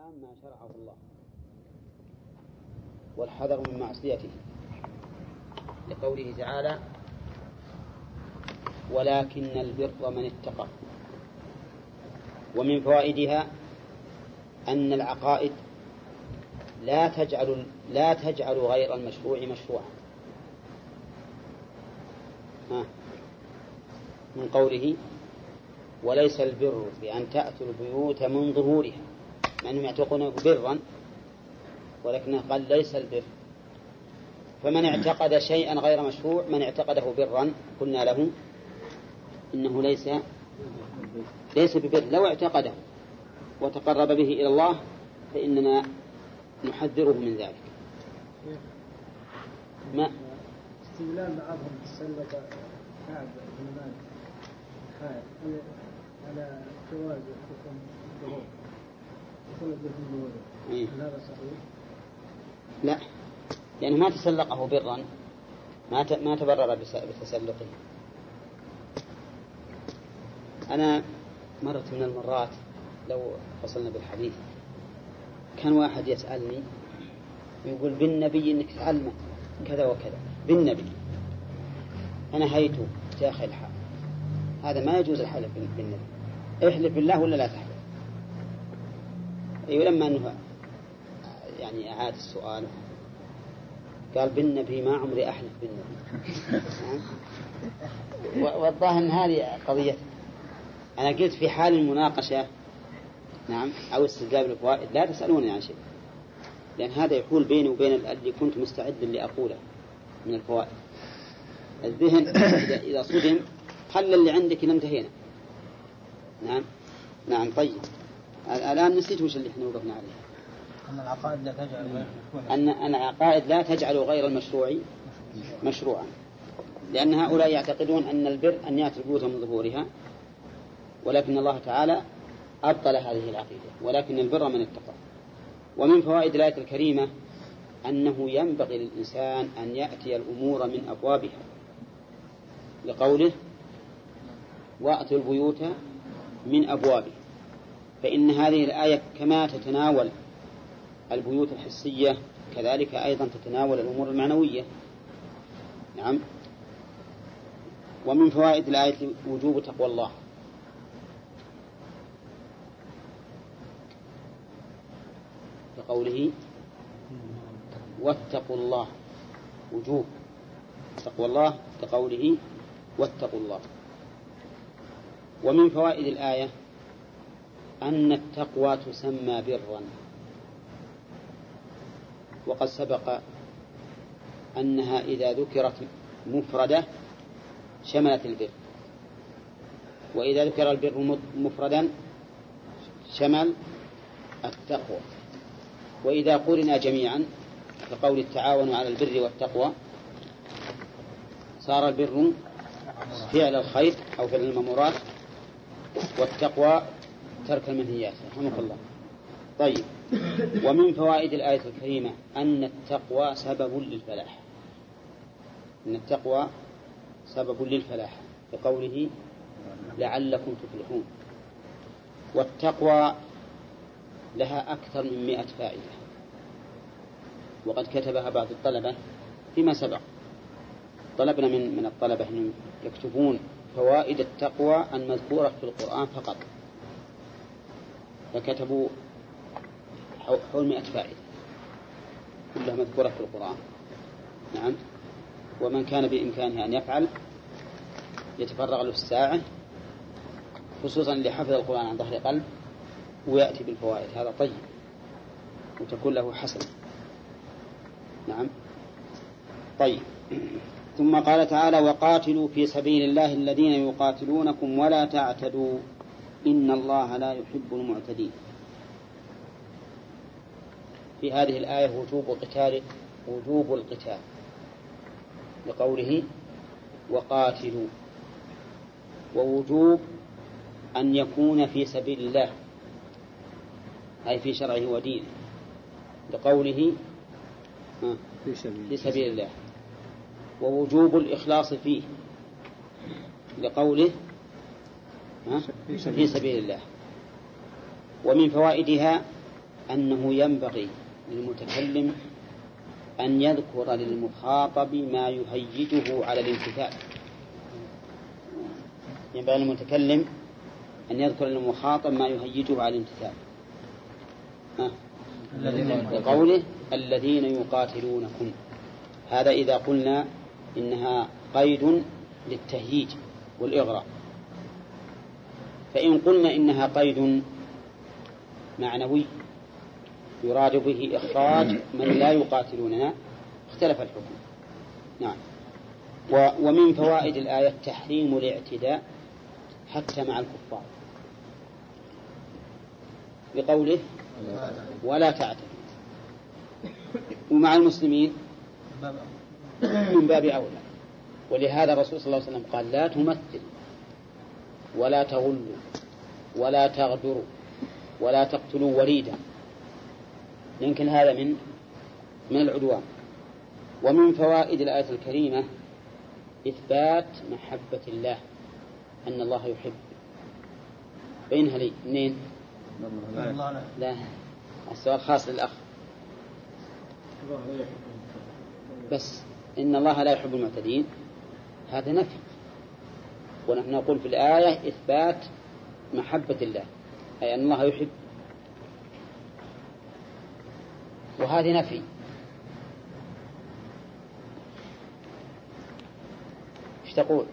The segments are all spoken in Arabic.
الإسلام ما شرعه الله والحذر من معصيته لقوله تعالى ولكن البر من اتقى ومن فوائدها أن العقائد لا تجعل لا تجعل غير المشروع مشروعا. من قوله وليس البر بأن تأتوا البيوت من ظهورها. مع أنهم يعتقونه برا ولكنه قال ليس البر. فمن اعتقد شيئا غير مشروع من اعتقده برا قلنا له إنه ليس ليس ببر. لو اعتقده وتقرب به إلى الله فإننا نحذره من ذلك. ما؟ استدلال بعضهم تسلط كعب بن مالك. على جواز إيه. هذا صحيح؟ لا. لأنه ما تسلقه برا. ما ما تبرر بتسلقه. أنا مرة من المرات لو وصلنا بالحديث كان واحد يسألني يقول بالنبي إنك تعلمه كذا وكذا. بالنبي. أنا هيت يا الحال. هذا ما يجوز الحلف بالنبي. احلف بالله ولا لا تحلف؟ أيوة لما أنه يعني أعاد السؤال قال بالنبي ما عمري أحلف بالنبي. والظاهر أن هذه قضية أنا قلت في حال المناقشة نعم أو استجلاب الفوائد لا تسألوني عن شيء لأن هذا يحول بيني وبين الذي كنت مستعدا لأقوله من الفوائد الذهن إذا صدم خلى اللي عندك إلى انتهينا. نعم؟ نعم طيب. الآن نسيت وش اللي إحنا وقفنا عليه. أن العقائد لا تجعل غير أن أن العقائد لا تجعل غير المشروع مشروعا. لأن هؤلاء يعتقدون أن البر أن يأتي البيوت من ظهورها ولكن الله تعالى أبطل هذه العقيدة ولكن البر من اتقى. ومن فوائد الآية الكريمة أنه ينبغي للإنسان أن يأتي الأمور من أبوابها. لقوله وأتوا البيوت من أبوابها. فإن هذه الآية كما تتناول البيوت الحسية كذلك أيضا تتناول الأمور المعنوية. نعم. ومن فوائد الآية وجوب تقوى الله. كقوله واتقوا الله وجوب تقوى الله كقوله واتقوا الله. ومن فوائد الآية أن التقوى تسمى برا. وقد سبق أنها إذا ذكرت مفردة شملت البر. وإذا ذكر البر مفردا شمل التقوى. وإذا قرنا جميعا كقول التعاون على البر والتقوى صار البر فعل الخير أو فعل المأمورات والتقوى ترك المنهيات رحمك الله. طيب. ومن فوائد الآية الكريمة أن التقوى سبب للفلاح. أن التقوى سبب للفلاح بقوله لعلكم تفلحون. والتقوى لها أكثر من مئة فائدة. وقد كتبها بعض الطلبة فيما سبق. طلبنا من من الطلبة أن يكتبون فوائد التقوى المذكورة في القرآن فقط. فكتبوا حول مئة فائدة كلها مذكورة في القرآن. نعم. ومن كان بإمكانه أن يفعل يتفرغ له الساعة خصوصا لحفظ القرآن عن ظهر قلب ويأتي بالفوائد. هذا طيب. وتكون له حسنة. نعم. طيب. ثم قال تعالى وقاتلوا في سبيل الله الذين يقاتلونكم ولا تعتدوا. إن الله لا يحب المعتدين. في هذه الآية وجوب قتال وجوب القتال. لقوله وقاتلوا. ووجوب أن يكون في سبيل الله أي في شرعه ودينه. لقوله في سبيل الله. ووجوب الإخلاص فيه. لقوله في سبيل الله. ومن فوائدها أنه ينبغي للمتكلم أن يذكر للمخاطب ما يهيجه على الامتثال ينبغي للمتكلم أن يذكر للمخاطب ما يهيجه على الامتثال لقوله الذين يقاتلونكم. هذا إذا قلنا إنها قيد للتهييج والإغراء. فإن قلنا إنها قيد معنوي يراد به إخراج من لا يقاتلوننا اختلف الحكم. نعم. ومن فوائد الآية تحريم الاعتداء حتى مع الكفار. بقوله ولا تعتدوا. ومع المسلمين من باب أولى. ولهذا الرسول صلى الله عليه وسلم قال لا تمثل ولا تغلوا ولا تغدروا ولا تقتلوا وليدا. يمكن هذا من من العدوان. ومن فوائد الآية الكريمة إثبات محبة الله أن الله يحب. بينها لي منين؟ لا السؤال خاص للأخ. بس إن الله لا يحب المعتدين. هذا نفي. ونحن نقول في الآية إثبات محبة الله أي أن الله يحب. وهذه نفي. إيش تقول؟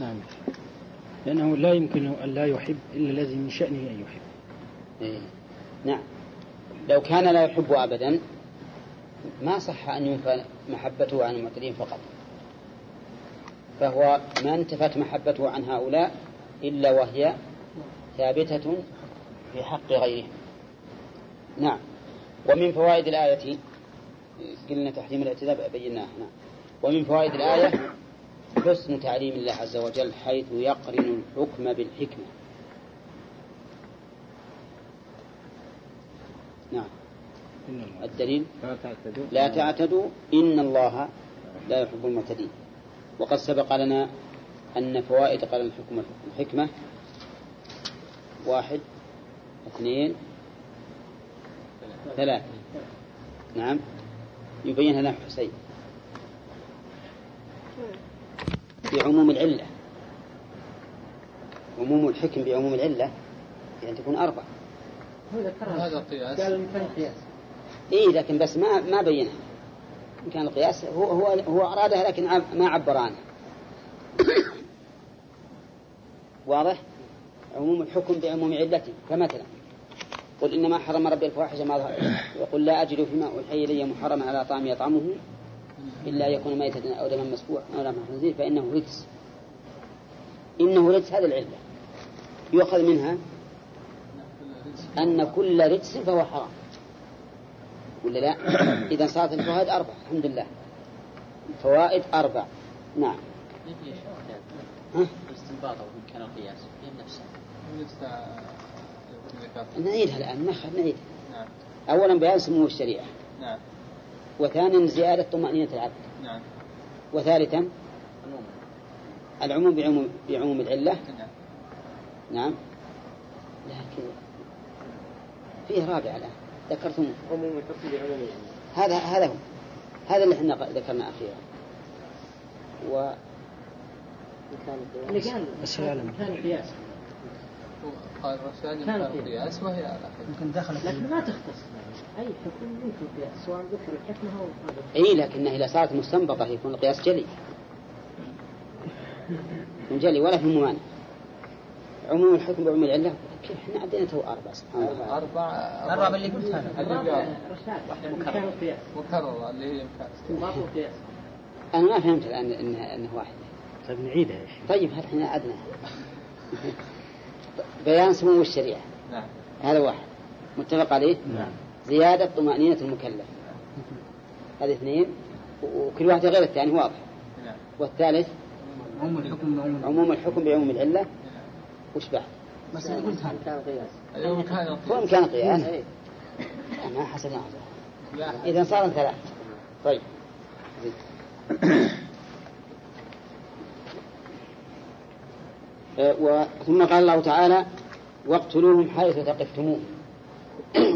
نعم. لأنه لا يمكن أن لا يحب إلا الذي من شأنه أن يحب. إيه. نعم. لو كان لا يحب أبدا ما صح أن ينفى محبته عن المعتدين فقط. فهو ما انتفت محبته عن هؤلاء إلا وهي ثابتة في حق غيرهم. نعم. ومن فوائد الآية قلنا تحريم الاعتداء بيناه نعم. ومن فوائد الآية حسن تعليم الله عز وجل حيث يقرن الحكم بالحكمة. نعم. الدليل؟ لا تعتدوا. إن الله لا يحب المعتدين. وقد سبق لنا أن فوائد قرن الحكم الحكمة. واحد اثنين ثلاثة. نعم. يبين لنا حسين. بعموم العلة. عموم الحكم بعموم العلة يعني تكون أربع هذا قياس. قال قياس. إيه لكن بس ما ما بينها إن كان القياس هو هو هو أرادها لكن ما عبر عنها واضح؟ عموم الحكم بعموم علته. فمثلا قل إنما حرم ربي الفواحش ما ظهر. يقول لا أجد فيما أوحي إلي محرما على طعام يطعمه إلا يكون ميتة أو دما مسفوح أو لما خنزير فإنه رجس. إنه رجس هذه العلة. يؤخذ منها أن كل رجس فهو حرام. ولا لا؟ إذا صارت الفوائد أربع الحمد لله. فوائد أربع نعم. ها؟ الاستنباط أو كان القياس هي نفسها نعيدها الآن ناخذ نعيدها نعم. أولا بيان سمو الشريعة. نعم. وثانيا زيادة طمأنينة العبد نعم. وثالثا العموم بعموم بعموم العلة. نعم. نعم. لكن فيه رابع الآن ذكرتم عموم الحكم بعموم هذا هذا هو. هذا اللي إحنا ذكرنا أخيرا. و اللي كان كان قياس قال كان قياس وهي يمكن دخلت لكن ما تختص أي حكم يمكن قياس سواء ذكر الحكمة أو إي لكنها إذا صارت مستنبطة يكون القياس جلي. من جلي ولا في ممانع. عموم الحكم بعموم العلة. كيف إحنا عندنا تو أربع سبحان الله. أربع الرابع اللي قلتها الرابع مكرر. مكرر اللي هي أنا ما فهمت الآن انها انه واحدة طيب نعيدها يا شيخ. طيب هل إحنا عدنا؟ بيان سمو الشريعة. نعم. هذا واحد. متفق عليه؟ نعم. زيادة طمأنينة المكلف. هذه اثنين. وكل واحد غير الثاني واضح. نعم. والثالث؟ عموم الحكم بعموم عموم الحكم بعموم العلة. وش بعد؟ بس أنا قلت هذا. كان قياس. أيوه كان هو إمكان قياس ما حسبنا إذا صار ثلاث طيب. أه، ثم قال الله تعالى واقتلوهم حيث ثقفتموهم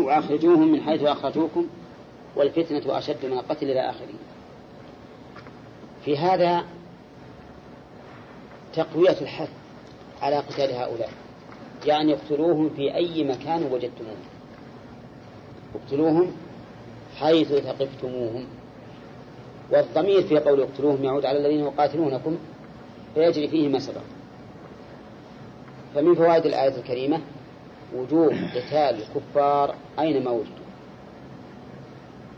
وأخرجوهم من حيث أخرجوكم والفتنة أشد من القتل إلى آخره. في هذا تقوية الحث. على قتال هؤلاء يعني اقتلوهم في أي مكان وجدتموهم. اقتلوهم حيث ثقفتموهم. والضمير في قول اقتلوهم يعود على الذين يقاتلونكم فيجري فيه ما سبق. فمن فوائد الآية الكريمة وجوب قتال الكفار أينما وجدوا؟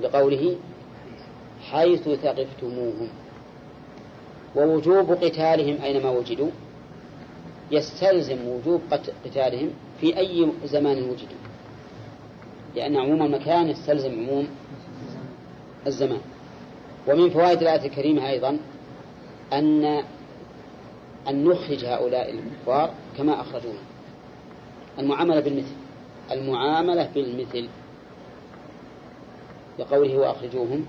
لقوله حيث ثقفتموهم. ووجوب قتالهم أينما وجدوا؟ يستلزم وجوب قتالهم في أي زمان وجدوا لأن عموم المكان يستلزم عموم الزمان. ومن فوائد الآية الكريمة أيضا أن أن نخرج هؤلاء الكفار كما أخرجونا. المعاملة بالمثل. المعاملة بالمثل. لقوله وأخرجوهم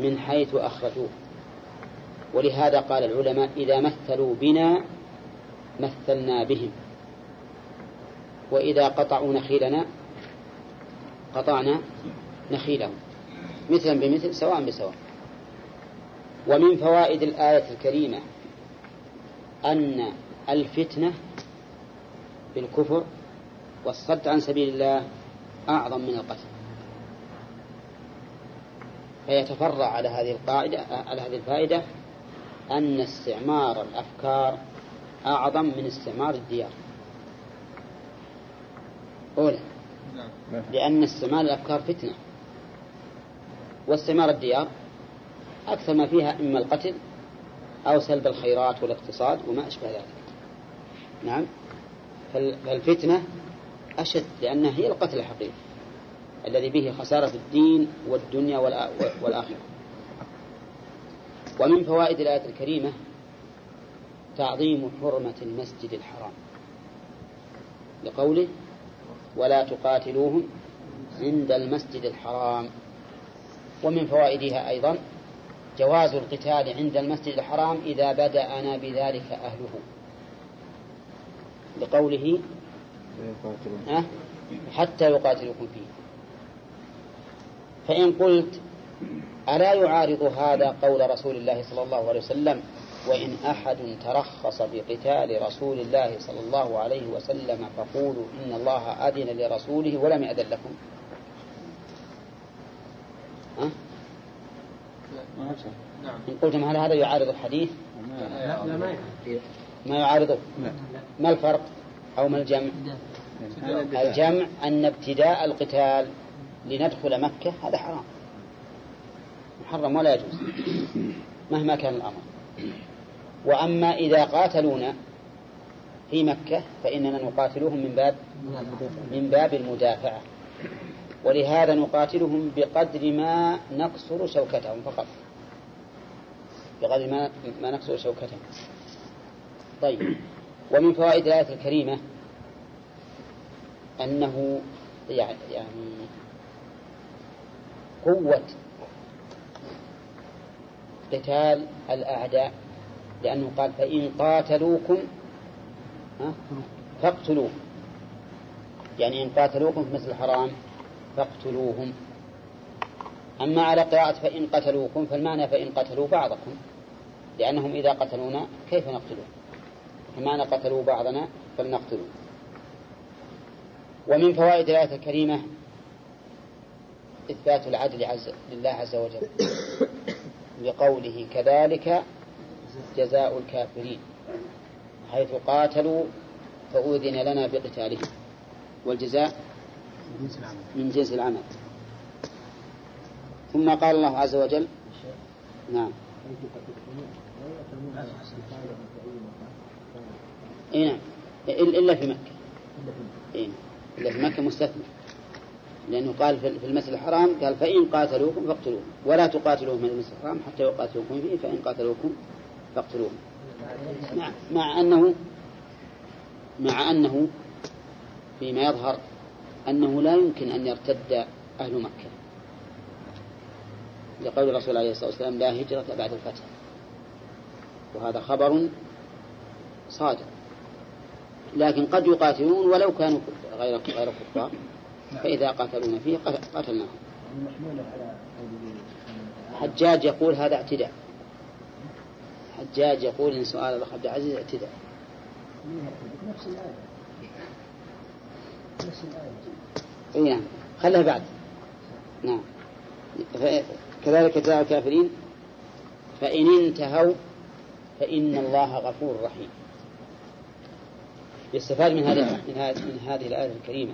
من حيث أخرجوه. ولهذا قال العلماء إذا مثلوا بنا مثلنا بهم. وإذا قطعوا نخيلنا قطعنا نخيلهم. مثلا بمثل سواء بسواء. ومن فوائد الآية الكريمة أن الفتنة بالكفر والصد عن سبيل الله أعظم من القتل. فيتفرع على هذه القاعدة على هذه الفائدة أن استعمار الأفكار أعظم من استعمار الديار. أولا. لأن استعمار الأفكار فتنة. واستعمار الديار أكثر ما فيها إما القتل أو سلب الخيرات والاقتصاد وما أشبه ذلك. نعم. فالفتنة أشد لأنها هي القتل الحقيقي الذي به خسارة الدين والدنيا والآخرة. ومن فوائد الآية الكريمة تعظيم حرمة المسجد الحرام. لقوله ولا تقاتلوهم عند المسجد الحرام. ومن فوائدها أيضا جواز القتال عند المسجد الحرام إذا بدأنا بذلك أهله. لقوله حتى يقاتلوكم فيه. فإن قلت ألا يعارض هذا قول رسول الله صلى الله عليه وسلم وإن أحد ترخص بقتال رسول الله صلى الله عليه وسلم فقولوا إن الله أذن لرسوله ولم يأذن لكم. ها؟ نعم. إن قلتم هل هذا يعارض الحديث؟ لا, لا ما ما يعارضه؟ ما الفرق؟ أو ما الجمع؟ الجمع أن ابتداء القتال لندخل مكة هذا حرام. محرم ولا يجوز. مهما كان الأمر. وأما إذا قاتلونا في مكة فإننا نقاتلهم من باب من باب المدافعة. ولهذا نقاتلهم بقدر ما نكسر شوكتهم فقط. بقدر ما ما نكسر شوكتهم. طيب. ومن فوائد الآية الكريمة أنه يعني قوة قتال الأعداء لأنه قال فإن قاتلوكم فاقتلوهم. يعني إن قاتلوكم في مثل الحرام فاقتلوهم. أما على قراءة فإن قتلوكم فالمعنى فإن قتلوا بعضكم. لأنهم إذا قتلونا كيف نقتلهم فمعنى قتلوا بعضنا فلنقتلوا ومن فوائد الآية الكريمة إثبات العدل عز لله عز وجل. بقوله كذلك جزاء الكافرين حيث قاتلوا فأذن لنا بقتالهم. والجزاء من جنس العمل. ثم قال الله عز وجل نعم. إيه نعم. إلا في مكة. إيه إلا في مكة مستثنى لأنه قال في المسجد الحرام قال فإن قاتلوكم فاقتلوهم. ولا تقاتلوهم من المسجد الحرام حتى يقاتلوكم فيه فإن قاتلوكم فاقتلوهم مع, مع أنه مع أنه فيما يظهر أنه لا يمكن أن يرتد أهل مكة. لقول الرسول عليه الصلاة والسلام لا هجرة بعد الفتح. وهذا خبر صادق. لكن قد يقاتلون ولو كانوا غير غير كفار. فإذا قاتلون فيه قتلناهم. حجاج يقول هذا اعتداء. حجاج يقول إن سؤال الأخ عبد العزيز اعتداء. نفس الآية نفس الآية نعم. خلها بعد. نعم. كذلك جاء الكافرين فإن انتهوا فإن الله غفور رحيم. يستفاد من هذه من هذه الآية الكريمة.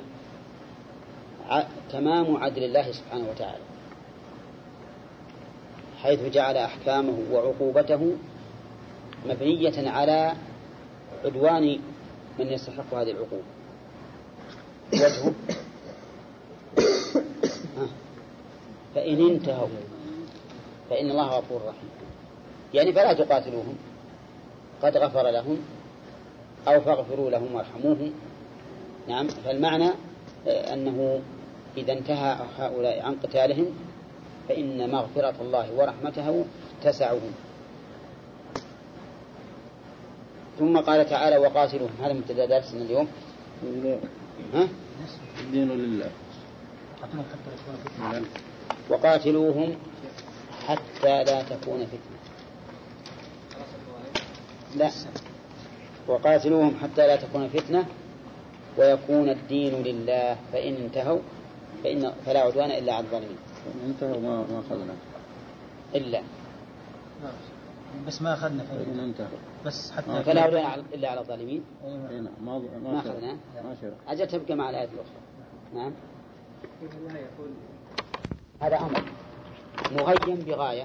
تمام عدل الله سبحانه وتعالى. حيث جعل أحكامه وعقوبته مبنية على عدوان من يستحق هذه العقوبة. وجهه فإن انتهوا فإن الله غفور رحيم. يعني فلا تقاتلوهم. قد غفر لهم أو فاغفروا لهم وارحموهم. نعم. فالمعنى أنه إذا انتهى هؤلاء عن قتالهم فإن مغفرة الله ورحمته تسعهم. ثم قال تعالى وقاتلوهم. هذا مبتدا درسنا اليوم. ها؟ الدين لله. وقاتلوهم حتى لا تكون فتنة. لا. وقاتلوهم حتى لا تكون فتنة. ويكون الدين لله. فإن انتهوا فإن فلا عدوان إلا على الظالمين. انتهوا ما ما أخذنا. إلا. بس ما أخذنا. فإن انتهوا. بس حتى فلا عدوان إلا على الظالمين. أي نعم ما ما أخذنا. أجل تبقى مع الآية الأخرى. نعم. هذا أمر. مغيم بغاية.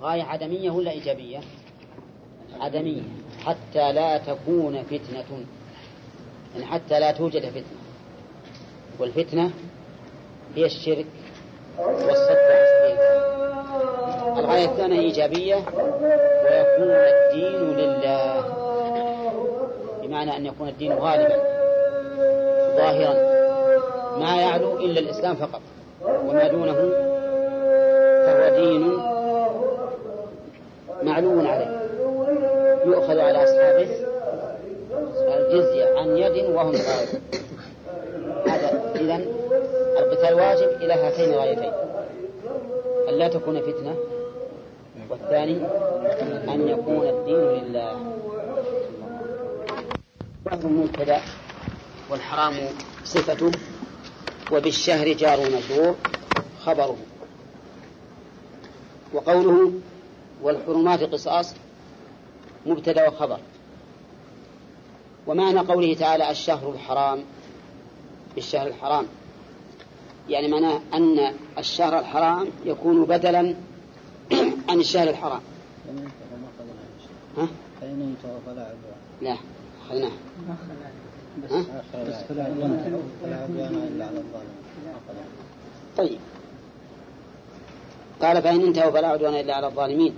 غاية عدمية ولا إيجابية؟ عدمية. حتى لا تكون فتنة. يعني حتى لا توجد فتنة. والفتنة هي الشرك. والصد عن الغاية الثانية إيجابية ويكون الدين لله. بمعنى أن يكون الدين غالبا ظاهرا. ما يعلو إلا الإسلام فقط وما دونه فهو دين معلو عليه. يؤخذ على أصحابه الجزية عن يد وهم صاغرون هذا إذا القتال إلى هاتين الغايتين أن لا تكون فتنة. والثاني أن يكون الدين لله. وهو مبتدأ والحرام صفته وبالشهر جار مجرور خبره. وقوله والحرمات قصاص مبتدأ وخبر. ومعنى قوله تعالى الشهر الحرام بالشهر الحرام. يعني معناه أن الشهر الحرام يكون بدلا عن الشهر الحرام. ها؟ لا الظالمين طيب. قال فإن انتهوا فلا عدوان إلا على الظالمين.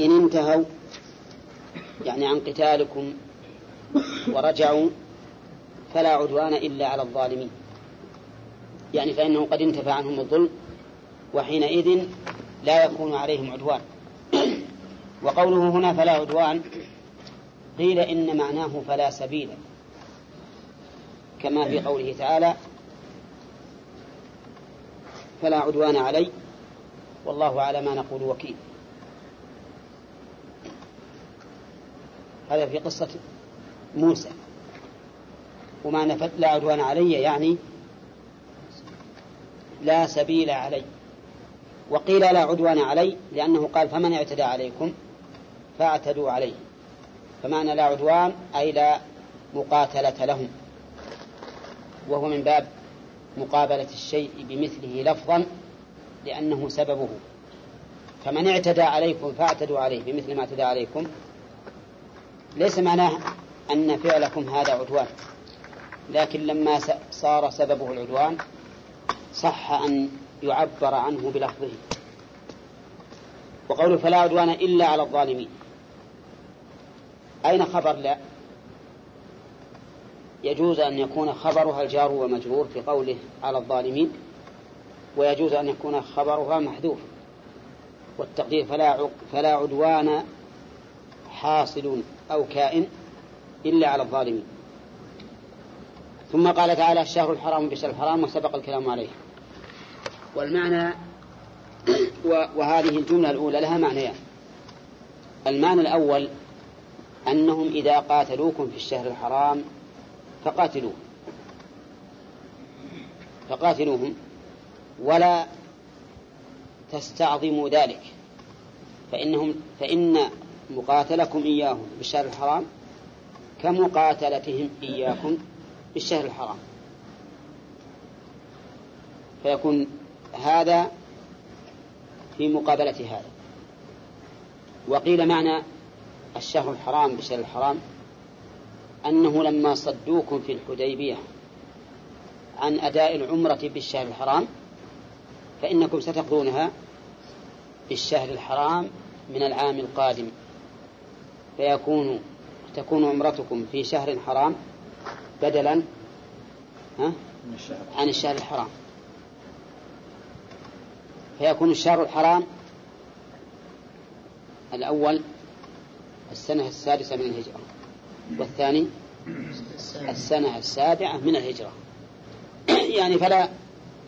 إن انتهوا يعني عن قتالكم ورجعوا فلا عدوان إلا على الظالمين. يعني فإنه قد انتفى عنهم الظلم وحينئذ لا يكون عليهم عدوان. وقوله هنا فلا عدوان قيل إن معناه فلا سبيل كما في قوله تعالى فلا عدوان علي والله على ما نقول وكيل. هذا في قصة موسى. ومعنى لا عدوان علي يعني لا سبيل علي. وقيل لا عدوان علي لأنه قال فمن اعتدى عليكم فاعتدوا عليه. فمعنى لا عدوان أي لا مقاتلة لهم. وهو من باب مقابلة الشيء بمثله لفظا لأنه سببه. فمن اعتدى عليكم فاعتدوا عليه بمثل ما اعتدى عليكم. ليس معناه أن فعلكم هذا عدوان لكن لما صار سببه العدوان صح أن يعبر عنه بلفظه. وقوله فلا عدوان إلا على الظالمين. أين خبر؟ لا. يجوز أن يكون خبرها الجار ومجرور في قوله على الظالمين ويجوز أن يكون خبرها محذوف. والتقدير فلا فلا عدوان حاصل أو كائن إلا على الظالمين. ثم قال تعالى الشهر الحرام بشهر الحرام وسبق الكلام عليه. والمعنى وهذه الجملة الأولى لها معنيان. المعنى الأول أنهم إذا قاتلوكم في الشهر الحرام فقاتلوهم. فقاتلوهم ولا تستعظموا ذلك. فإنهم فإن مقاتلكم إياهم بالشهر الحرام كمقاتلتهم إياكم بالشهر الحرام. فيكون هذا في مقابلة هذا. وقيل معنى الشهر الحرام بالشهر الحرام أنه لما صدوكم في الحديبية عن أداء العمرة بالشهر الحرام فإنكم ستقضونها بالشهر الحرام من العام القادم. فيكون تكون عمرتكم في شهر حرام بدلا عن الشهر الحرام. فيكون الشهر الحرام الأول السنة السادسة من الهجرة والثاني السنة السابعة من الهجرة. يعني فلا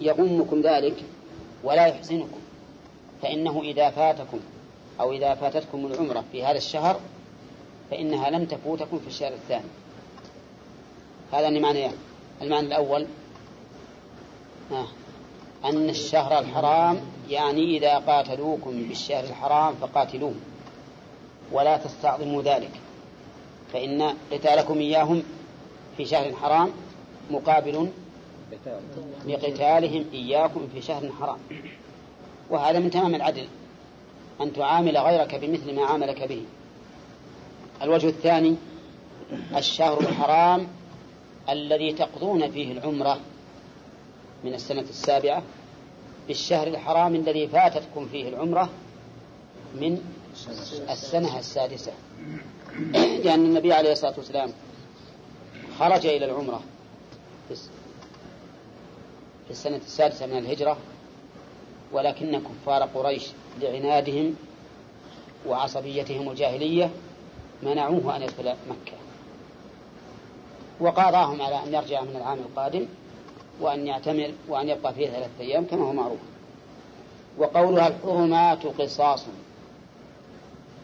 يغمكم ذلك ولا يحزنكم فإنه إذا فاتكم أو إذا فاتتكم العمرة في هذا الشهر فإنها لن تفوتكم في الشهر الثاني. هذا المعنى المعنى الأول. آه. أن الشهر الحرام يعني إذا قاتلوكم بالشهر الحرام فقاتلوهم ولا تستعظموا ذلك فإن قتالكم إياهم في شهر حرام مقابل لقتالهم إياكم في شهر حرام. وهذا من تمام العدل أن تعامل غيرك بمثل ما عاملك به. الوجه الثاني الشهر الحرام الذي تقضون فيه العمرة من السنة السابعة بالشهر الحرام الذي فاتتكم فيه العمرة من السنة السادسة. لأن النبي عليه الصلاة والسلام خرج إلى العمرة في السنة السادسة من الهجرة ولكن كفار قريش لعنادهم وعصبيتهم الجاهلية منعوه أن يدخل مكة. وقاضاهم على أن يرجع من العام القادم. وأن يعتمر وأن يبقى فيه ثلاثة أيام كما هو معروف. وقولها الحرمات قصاص.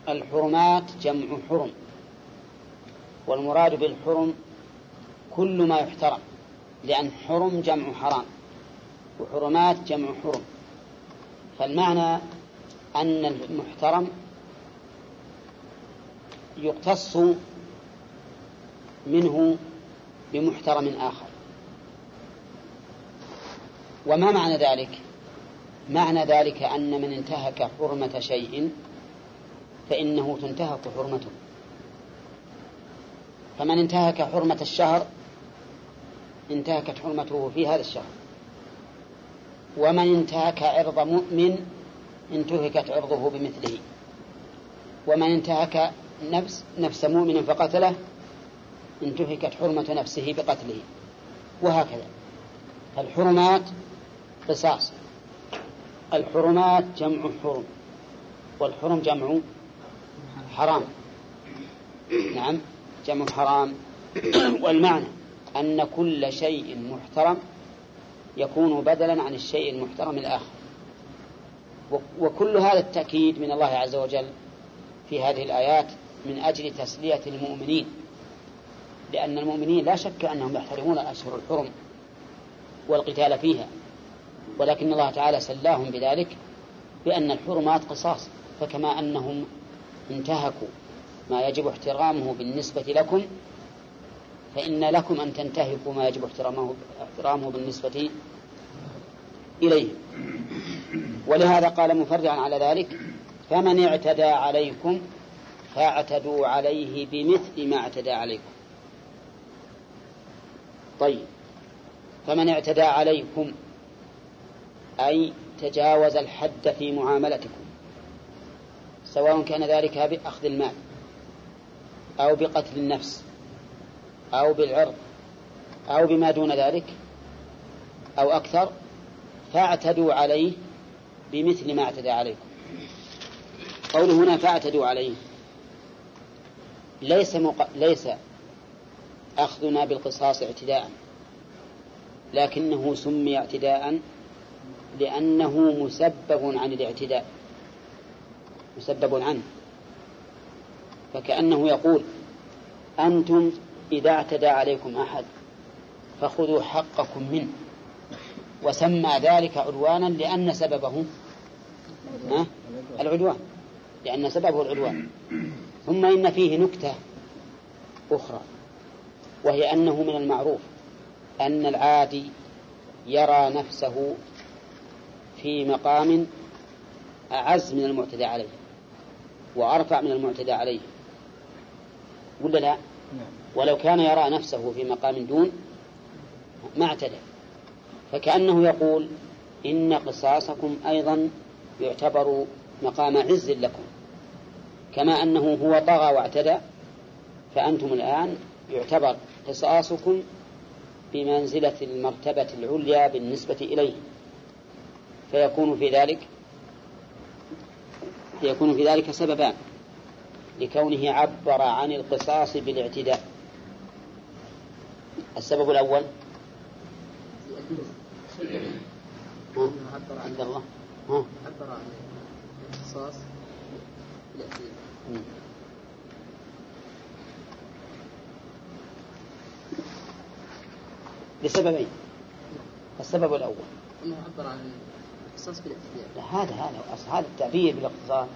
الحرمات جمع حرم. والمراد بالحرم كل ما يحترم لأن حرم جمع حرام وحرمات جمع حرم. فالمعنى أن المحترم يقتص منه بمحترم آخر. وما معنى ذلك؟ معنى ذلك أن من انتهك حرمة شيء فإنه تنتهك حرمته. فمن انتهك حرمة الشهر انتهكت حرمته في هذا الشهر. ومن انتهك عرض مؤمن انتهكت عرضه بمثله. ومن انتهك نفس نفس مؤمن فقتله انتهكت حرمة نفسه بقتله. وهكذا. الحرمات قصاص. الحرمات جمع حرم والحرم جمع حرام. نعم جمع حرام. والمعنى أن كل شيء محترم يكون بدلا عن الشيء المحترم الآخر. وكل هذا التأكيد من الله عز وجل في هذه الآيات من أجل تسلية المؤمنين. لأن المؤمنين لا شك أنهم يحترمون الأشهر الحرم والقتال فيها. ولكن الله تعالى سلاهم بذلك بأن الحرمات قصاص فكما أنهم انتهكوا ما يجب احترامه بالنسبة لكم فإن لكم أن تنتهكوا ما يجب احترامه, احترامه بالنسبة إليهم ولهذا قال مفرعا على ذلك فمن اعتدى عليكم فاعتدوا عليه بمثل ما اعتدى عليكم. طيب. فمن اعتدى عليكم أي تجاوز الحد في معاملتكم سواء كان ذلك بأخذ المال أو بقتل النفس أو بالعرض أو بما دون ذلك أو أكثر فاعتدوا عليه بمثل ما اعتدى عليكم. قوله هنا فاعتدوا عليه ليس مق... ليس أخذنا بالقصاص اعتداء لكنه سمي اعتداء لأنه مسبب عن الاعتداء. مسبب عنه. فكأنه يقول أنتم إذا اعتدى عليكم أحد فخذوا حقكم منه. وسمى ذلك عدوانا لأن سببه العدوان. لأن سببه العدوان. ثم إن فيه نكتة أخرى وهي أنه من المعروف أن العادي يرى نفسه في مقام أعز من المعتدى عليه وأرفع من المعتدى عليه. ولا لا؟ ولو كان يرى نفسه في مقام دون ما اعتدى. فكأنه يقول إن قصاصكم أيضا يعتبر مقام عز لكم. كما أنه هو طغى واعتدى فأنتم الآن يعتبر قصاصكم بمنزلة المرتبة العليا بالنسبة إليه. فيكون في ذلك يكون في ذلك سببان لكونه عبر عن القصاص بالاعتداء. السبب الأول عبد الله. عبر عن القصاص بالاعتداء. لسببين السبب الأول. أنه عبر عن القصاص بالاعتداء. هذا هذا هذا التعبير بالاقتصاص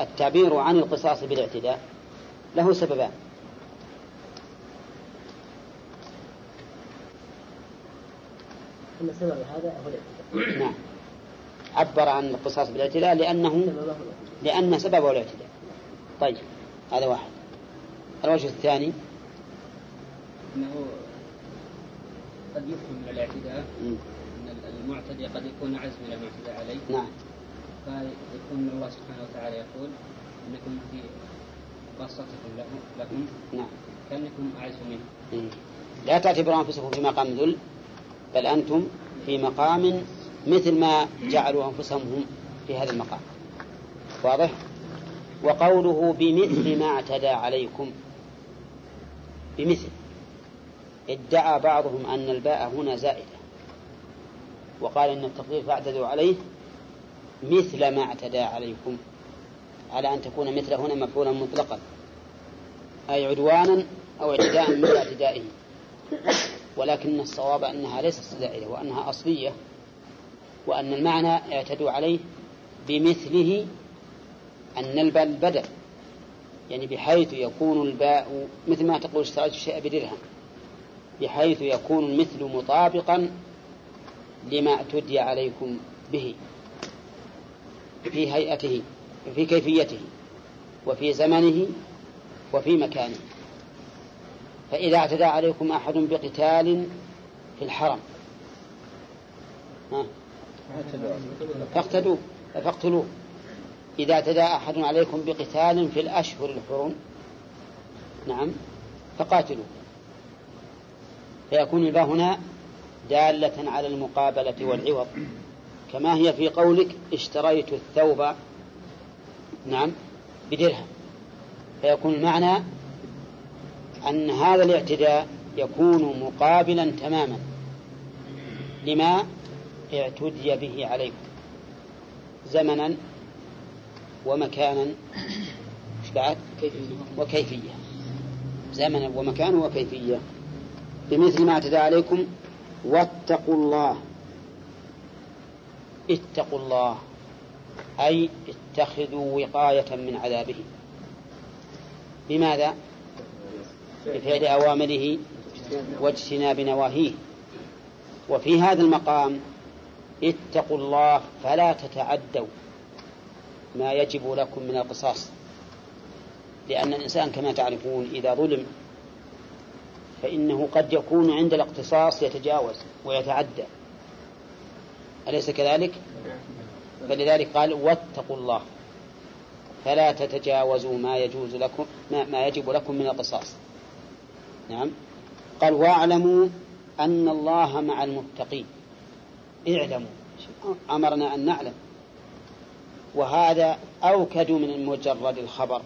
التعبير عن القصاص بالاعتداء. له سببان. أن سبب هذا هو الاعتداء. نعم. عبر عن القصاص بالاعتداء لأنه لأن سببه الاعتداء. طيب هذا واحد. الوجه الثاني. أنه قد يفهم من الاعتداء. المعتدي قد يكون أعز من المعتدى عليه. نعم. فيكون الله سبحانه وتعالى يقول إنكم في خاصتكم لكم. نعم. كأنكم أعز منه. لا تعتبروا أنفسكم في مقام ذل بل أنتم في مقام مثل ما جعلوا أنفسهم هم في هذا المقام. واضح؟ وقوله بمثل ما اعتدى عليكم. بمثل. ادعى بعضهم أن الباء هنا زائدة وقال إن التقدير فاعتدوا عليه مثل ما اعتدى عليكم على أن تكون مثل هنا مفعولا مطلقا أي عدوانا أو اعتداء مثل اعتدائه. ولكن الصواب أنها ليست زائدة وأنها أصلية وأن المعنى اعتدوا عليه بمثله أن الباء البدل يعني بحيث يكون الباء مثل ما تقول اشتريت الشيء بدرهم بحيث يكون المثل مطابقا لما اعتدي عليكم به في هيئته في كيفيته وفي زمنه وفي مكانه. فإذا اعتدى عليكم أحد بقتال في الحرم. فاقتدوا فاقتلوه. إذا اعتدى أحد عليكم بقتال في الأشهر الحرم نعم فقاتلوا فيكون الباء هنا دالة على المقابلة والعوض. كما هي في قولك اشتريت الثوب. نعم بدرهم. فيكون المعنى أن هذا الاعتداء يكون مقابلا تماما لما اعتدي به عليكم زمنا ومكانا. بعد؟ وكيفية. زمنا ومكانا وكيفية. بمثل ما اعتدى عليكم واتقوا الله. اتقوا الله. أي اتخذوا وقاية من عذابه. بماذا؟ بفعل أوامره واجتناب نواهيه. وفي هذا المقام اتقوا الله فلا تتعدوا ما يجب لكم من القصاص. لأن الإنسان كما تعرفون إذا ظلم فإنه قد يكون عند الاقتصاص يتجاوز ويتعدى. أليس كذلك؟ فلذلك قال واتقوا الله. فلا تتجاوزوا ما يجوز لكم ما, يجب لكم من القصاص. نعم. قال واعلموا أن الله مع المتقين. اعلموا. أمرنا أن نعلم. وهذا أوكد من مجرد الخبر.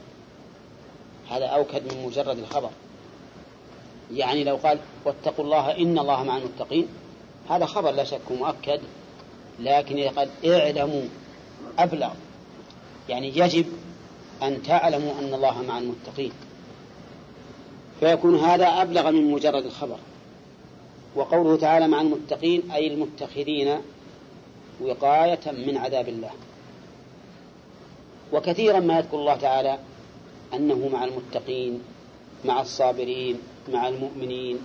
هذا أوكد من مجرد الخبر. يعني لو قال واتقوا الله إن الله مع المتقين هذا خبر لا شك مؤكد لكن إذا قال اعلموا أبلغ يعني يجب أن تعلموا أن الله مع المتقين. فيكون هذا أبلغ من مجرد الخبر. وقوله تعالى مع المتقين أي المتخذين وقاية من عذاب الله. وكثيرا ما يذكر الله تعالى أنه مع المتقين مع الصابرين مع المؤمنين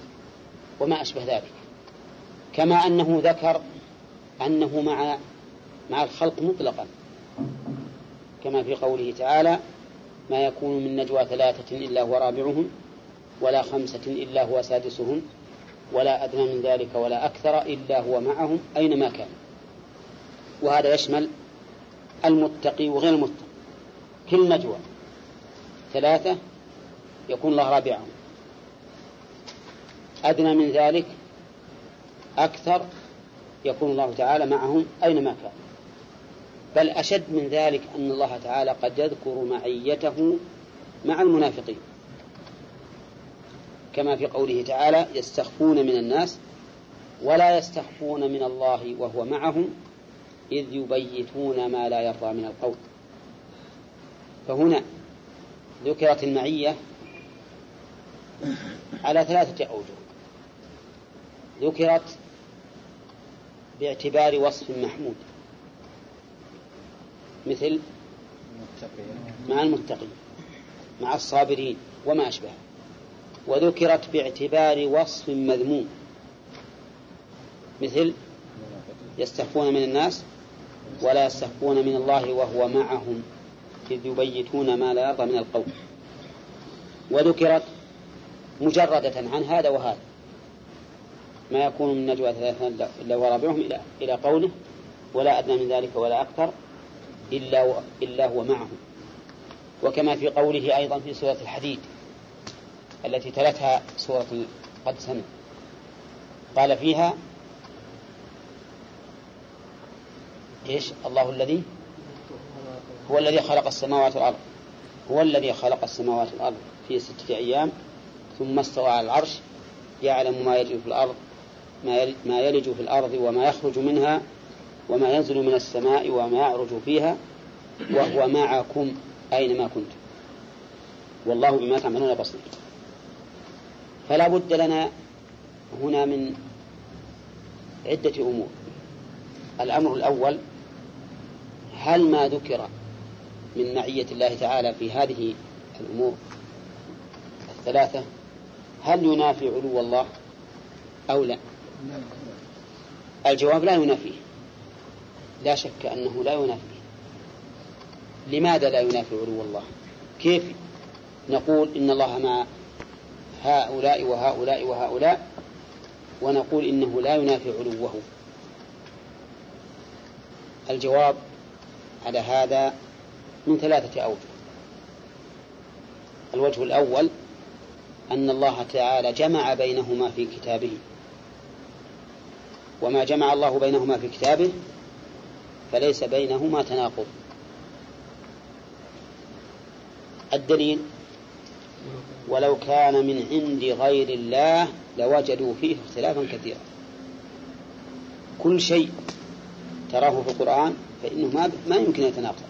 وما أشبه ذلك. كما أنه ذكر أنه مع مع الخلق مطلقا. كما في قوله تعالى ما يكون من نجوى ثلاثة إلا هو رابعهم ولا خمسة إلا هو سادسهم ولا أدنى من ذلك ولا أكثر إلا هو معهم أينما كان. وهذا يشمل المتقي وغير المتقي. كل نجوى ثلاثة يكون الله رابعهم. أدنى من ذلك أكثر يكون الله تعالى معهم أينما كان. بل أشد من ذلك أن الله تعالى قد يذكر معيته مع المنافقين. كما في قوله تعالى يستخفون من الناس ولا يستخفون من الله وهو معهم إذ يبيتون ما لا يرضى من القول. فهنا ذكرت المعية على ثلاثة أوجه. ذكرت باعتبار وصف محمود. مثل مع المتقين مع الصابرين وما أشبه وذكرت باعتبار وصف مذموم. مثل يستخفون من الناس ولا يستخفون من الله وهو معهم إذ يبيتون ما لا يرضى من القول. وذكرت مجردة عن هذا وهذا. ما يكون من نجوى ثلاثة إلا ورابعهم إلى إلى قوله ولا أدنى من ذلك ولا أكثر إلا إلا هو معهم. وكما في قوله أيضا في سورة الحديد التي تلتها سورة قد سمع. قال فيها إيش؟ الله الذي هو الذي خلق السماوات والأرض. هو الذي خلق السماوات والأرض في ستة أيام ثم استوى على العرش يعلم ما يجري في الأرض ما يلج في الأرض وما يخرج منها وما ينزل من السماء وما يعرج فيها وهو معكم أينما كنتم. والله بما تعملون بصير. فلا بد لنا هنا من عدة أمور. الأمر الأول هل ما ذكر من معية الله تعالى في هذه الأمور الثلاثة هل ينافي علو الله أو لا؟ الجواب لا ينافيه. لا شك أنه لا ينافيه. لماذا لا ينافي علو الله؟ كيف نقول إن الله مع هؤلاء وهؤلاء وهؤلاء ونقول إنه لا ينافي علوه الجواب على هذا من ثلاثة أوجه. الوجه الأول أن الله تعالى جمع بينهما في كتابه. وما جمع الله بينهما في كتابه فليس بينهما تناقض. الدليل ولو كان من عند غير الله لوجدوا فيه اختلافا كثيرا. كل شيء تراه في القرآن فإنه ما ما يمكن يتناقض.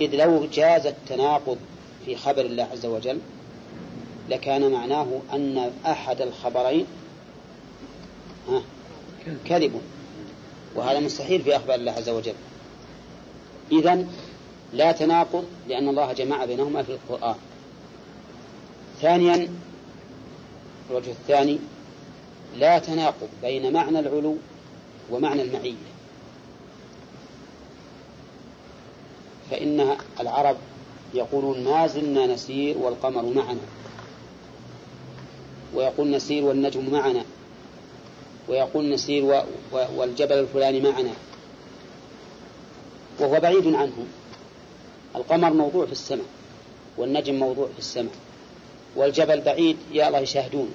إذ لو جاز التناقض في خبر الله عز وجل لكان معناه أن أحد الخبرين كذب وهذا مستحيل في أخبار الله عز وجل. إذا لا تناقض لأن الله جمع بينهما في القرآن. ثانيا الوجه الثاني لا تناقض بين معنى العلو ومعنى المعية. فإن العرب يقولون ما زلنا نسير والقمر معنا. ويقول نسير والنجم معنا. ويقول نسير والجبل الفلاني معنا. وهو بعيد عنهم القمر موضوع في السماء والنجم موضوع في السماء والجبل بعيد يا الله يشاهدون.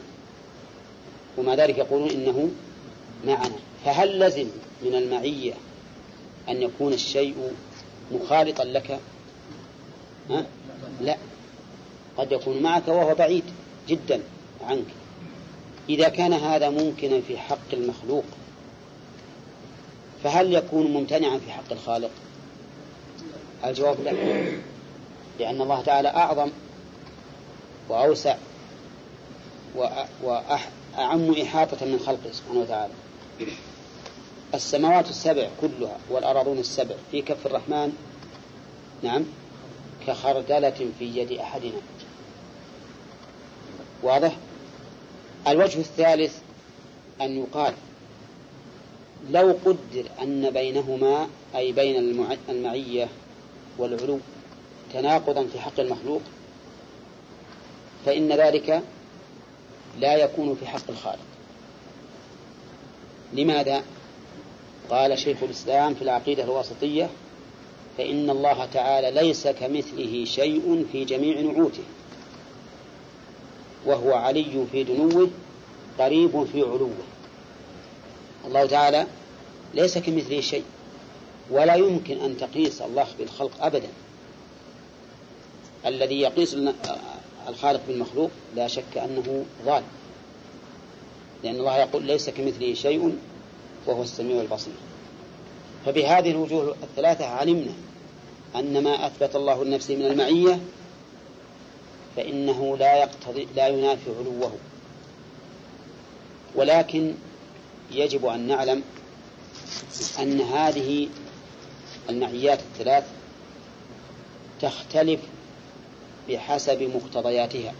ومع ذلك يقولون إنه معنا. فهل لزم من المعية أن يكون الشيء مخالطا لك؟ ها؟ لا. قد يكون معك وهو بعيد جدا عنك. إذا كان هذا ممكنا في حق المخلوق فهل يكون ممتنعا في حق الخالق؟ الجواب لا لأن الله تعالى أعظم وأوسع وأعم إحاطة من خلقه سبحانه وتعالى. السماوات السبع كلها والأراضون السبع في كف الرحمن نعم كخردلة في يد أحدنا. واضح؟ الوجه الثالث أن يقال لو قدر أن بينهما أي بين المعية والعلو تناقضا في حق المخلوق فإن ذلك لا يكون في حق الخالق لماذا؟ قال شيخ الإسلام في العقيدة الواسطية فإن الله تعالى ليس كمثله شيء في جميع نعوته وهو علي في دنوه قريب في علوه. الله تعالى ليس كمثله شيء ولا يمكن أن تقيس الله بالخلق أبدا. الذي يقيس الخالق بالمخلوق لا شك أنه ضال. لأن الله يقول ليس كمثله شيء وهو السميع البصير. فبهذه الوجوه الثلاثة علمنا أن ما أثبت الله لنفسه من المعية فإنه لا يقتضي لا ينافي علوه. ولكن يجب أن نعلم أن هذه المعيات الثلاث تختلف بحسب مقتضياتها.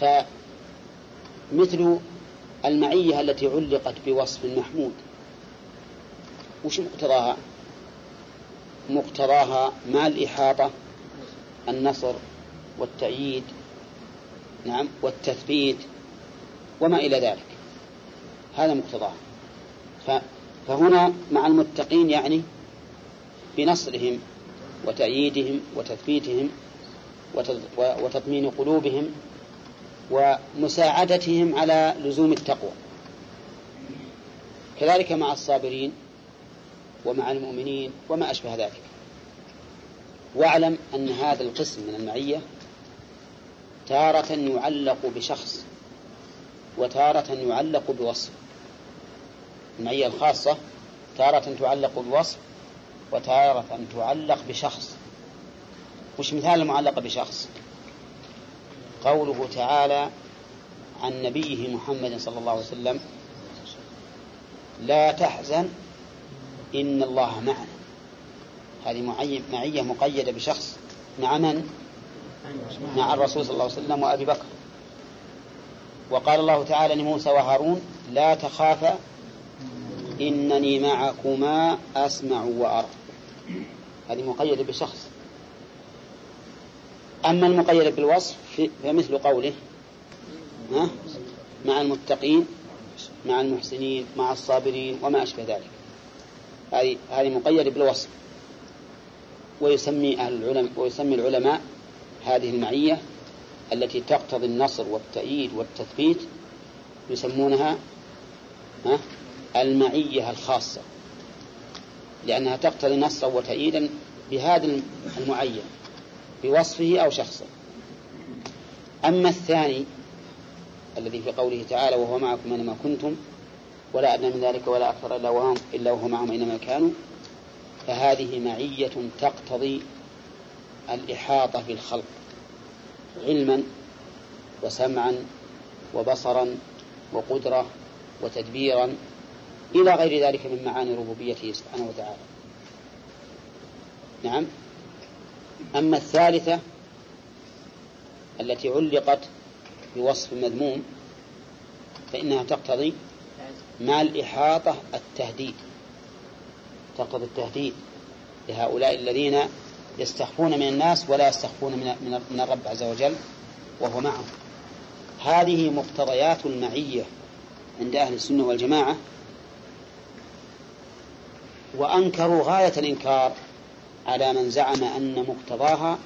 فمثل المعية التي علقت بوصف محمود وش مقتضاها؟ مقتضاها مع الإحاطة النصر والتأييد نعم والتثبيت وما إلى ذلك. هذا مقتضاها فهنا مع المتقين يعني بنصرهم وتأييدهم وتثبيتهم وتطمين قلوبهم ومساعدتهم على لزوم التقوى. كذلك مع الصابرين ومع المؤمنين وما أشبه ذلك. واعلم أن هذا القسم من المعية تارة يعلق بشخص وتارة يعلق بوصف. المعية الخاصة تارة تعلق بوصف وتارة تعلق بشخص. وش مثال المعلقة بشخص؟ قوله تعالى عن نبيه محمد صلى الله عليه وسلم لا تحزن إن الله معنا. هذه معية مقيدة بشخص مع من؟ مع الرسول صلى الله عليه وسلم وأبي بكر. وقال الله تعالى لموسى وهارون لا تخافا إنني معكما أسمع وأرى. هذه مقيدة بشخص. أما المقيدة بالوصف فمثل قوله مع المتقين مع المحسنين مع الصابرين وما أشبه ذلك. هذه هذه مقيدة بالوصف. ويسمي أهل العلماء ويسمي العلماء هذه المعية التي تقتضي النصر والتأييد والتثبيت يسمونها ها المعية الخاصة لأنها تقتضي نصرا وتأييدا بهذا المعين بوصفه أو شخصه. أما الثاني الذي في قوله تعالى وهو معكم أينما كنتم ولا أدنى من ذلك ولا أكثر إلا وهم إلا وهو معهم أينما كانوا فهذه معية تقتضي الإحاطة بالخلق علما وسمعا وبصرا وقدرة وتدبيرا إلى غير ذلك من معاني ربوبيته سبحانه وتعالى. نعم. أما الثالثة التي علقت بوصف مذموم فإنها تقتضي مع الإحاطة التهديد. تقتضي التهديد لهؤلاء الذين يستخفون من الناس ولا يستخفون من من الرب عز وجل وهو معهم. هذه مقتضيات المعية عند أهل السنة والجماعة. وأنكروا غاية الإنكار على من زعم أن مقتضاها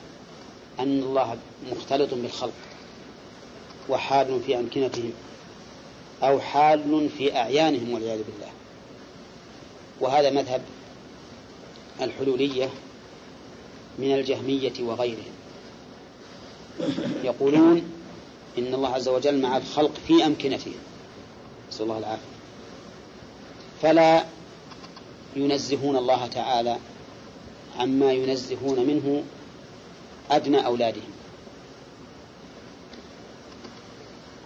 أن الله مختلط بالخلق وحال في أمكنتهم أو حال في أعيانهم والعياذ بالله. وهذا مذهب الحلولية من الجهمية وغيرهم يقولون إن الله عز وجل مع الخلق في أمكنتهم. نسأل الله العافية. فلا ينزهون الله تعالى عما ينزهون منه أدنى أولادهم.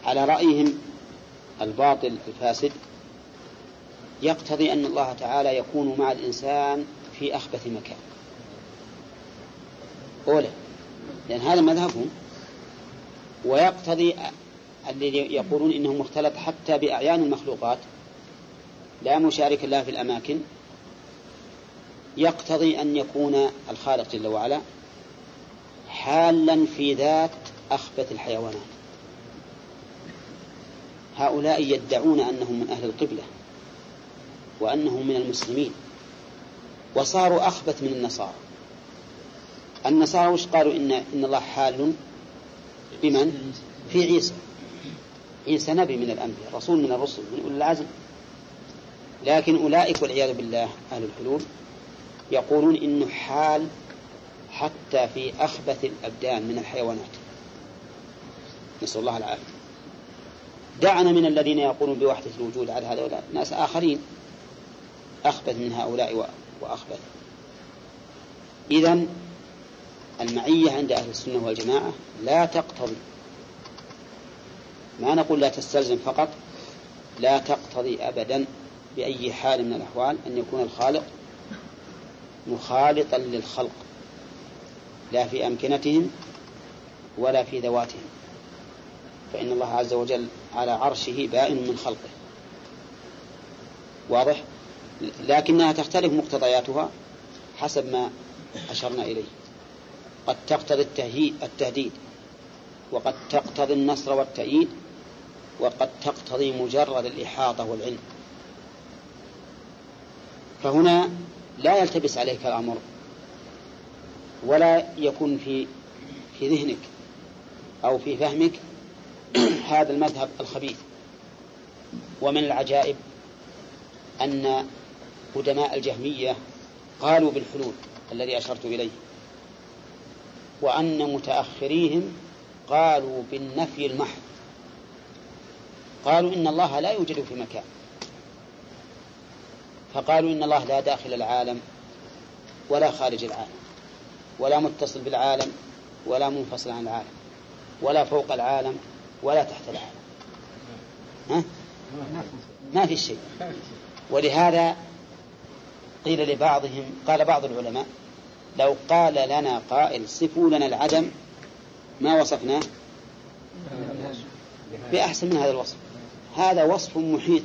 على رأيهم الباطل الفاسد يقتضي أن الله تعالى يكون مع الإنسان في أخبث مكان. أولى لأن هذا مذهبهم ويقتضي الذي يقولون إنه مختلط حتى بأعيان المخلوقات لا مشارك الله في الأماكن. يقتضي أن يكون الخالق جل وعلا حالا في ذات أخبث الحيوانات. هؤلاء يدعون أنهم من أهل القبلة وأنهم من المسلمين. وصاروا أخبث من النصارى. النصارى وش قالوا؟ إن, إن الله حال بمن؟ في عيسى. عيسى نبي من الأنبياء رسول من الرسل من أولي العزم. لكن أولئك والعياذ بالله أهل الحلول يقولون إنه حال حتى في أخبث الأبدان من الحيوانات. نسأل الله العافية. دعنا من الذين يقولون بوحدة الوجود على هؤلاء ناس آخرين أخبث من هؤلاء وأخبث إذا المعية عند أهل السنة والجماعة لا تقتضي ما نقول لا تستلزم فقط لا تقتضي أبدا بأي حال من الأحوال أن يكون الخالق مخالطا للخلق لا في أمكنتهم ولا في ذواتهم. فإن الله عز وجل على عرشه بائن من خلقه. واضح؟ لكنها تختلف مقتضياتها حسب ما أشرنا إليه. قد تقتضي التهديد وقد تقتضي النصر والتأييد وقد تقتضي مجرد الإحاطة والعلم فهنا لا يلتبس عليك الأمر ولا يكون في في ذهنك أو في فهمك هذا المذهب الخبيث. ومن العجائب أن قدماء الجهمية قالوا بالحلول الذي أشرت إليه وأن متأخريهم قالوا بالنفي المحض. قالوا إن الله لا يوجد في مكان فقالوا إن الله لا داخل العالم ولا خارج العالم ولا متصل بالعالم ولا منفصل عن العالم ولا فوق العالم ولا تحت العالم. ها؟ ما في شيء. ولهذا قيل لبعضهم قال بعض العلماء لو قال لنا قائل صفوا لنا العدم ما وصفناه؟ بأحسن من هذا الوصف. هذا وصف محيط.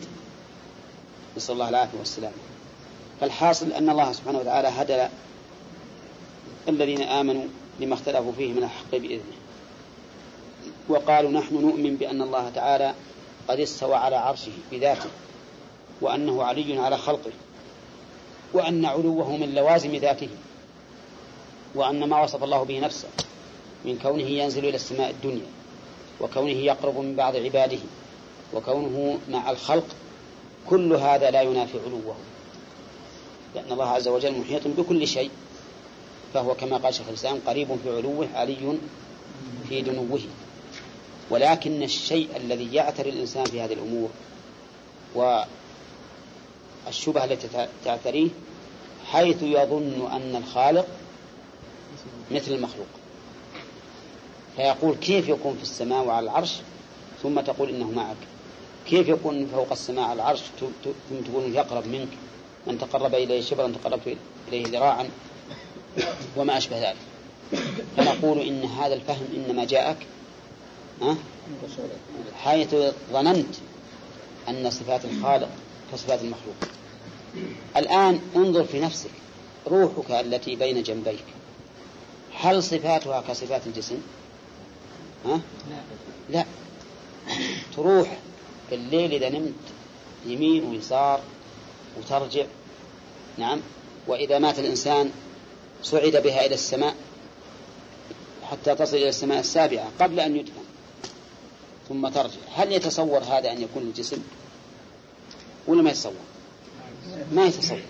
نسأل الله العافية والسلامة فالحاصل أن الله سبحانه وتعالى هدى الذين آمنوا لما اختلفوا فيه من الحق بإذنه. وقالوا نحن نؤمن بأن الله تعالى قد استوى على عرشه بذاته وأنه علي على خلقه. وأن علوه من لوازم ذاته وأن ما وصف الله به نفسه من كونه ينزل إلى السماء الدنيا وكونه يقرب من بعض عباده وكونه مع الخلق كل هذا لا ينافي علوه. لأن الله عز وجل محيط بكل شيء فهو كما قال شيخ الإسلام قريب في علوه علي في دنوه. ولكن الشيء الذي يعتري الإنسان في هذه الأمور والشبهة التي تعتريه حيث يظن أن الخالق مثل المخلوق. فيقول كيف يكون في السماء وعلى العرش؟ ثم تقول إنه معك. كيف يكون فوق السماء على العرش؟ ثم تقول يقرب منك. من تقرب إليه شبرا تقربت إليه ذراعا. وما أشبه ذلك. فنقول إن هذا الفهم إنما جاءك حيث ظننت أن صفات الخالق كصفات المخلوق. الآن انظر في نفسك روحك التي بين جنبيك هل صفاتها كصفات الجسم؟ ها؟ لا. تروح في الليل إذا نمت يمين ويسار وترجع. نعم. وإذا مات الإنسان صعد بها إلى السماء حتى تصل إلى السماء السابعة قبل أن يدفن ثم ترجع. هل يتصور هذا أن يكون الجسم؟ ولا ما يتصور؟ ما يتصور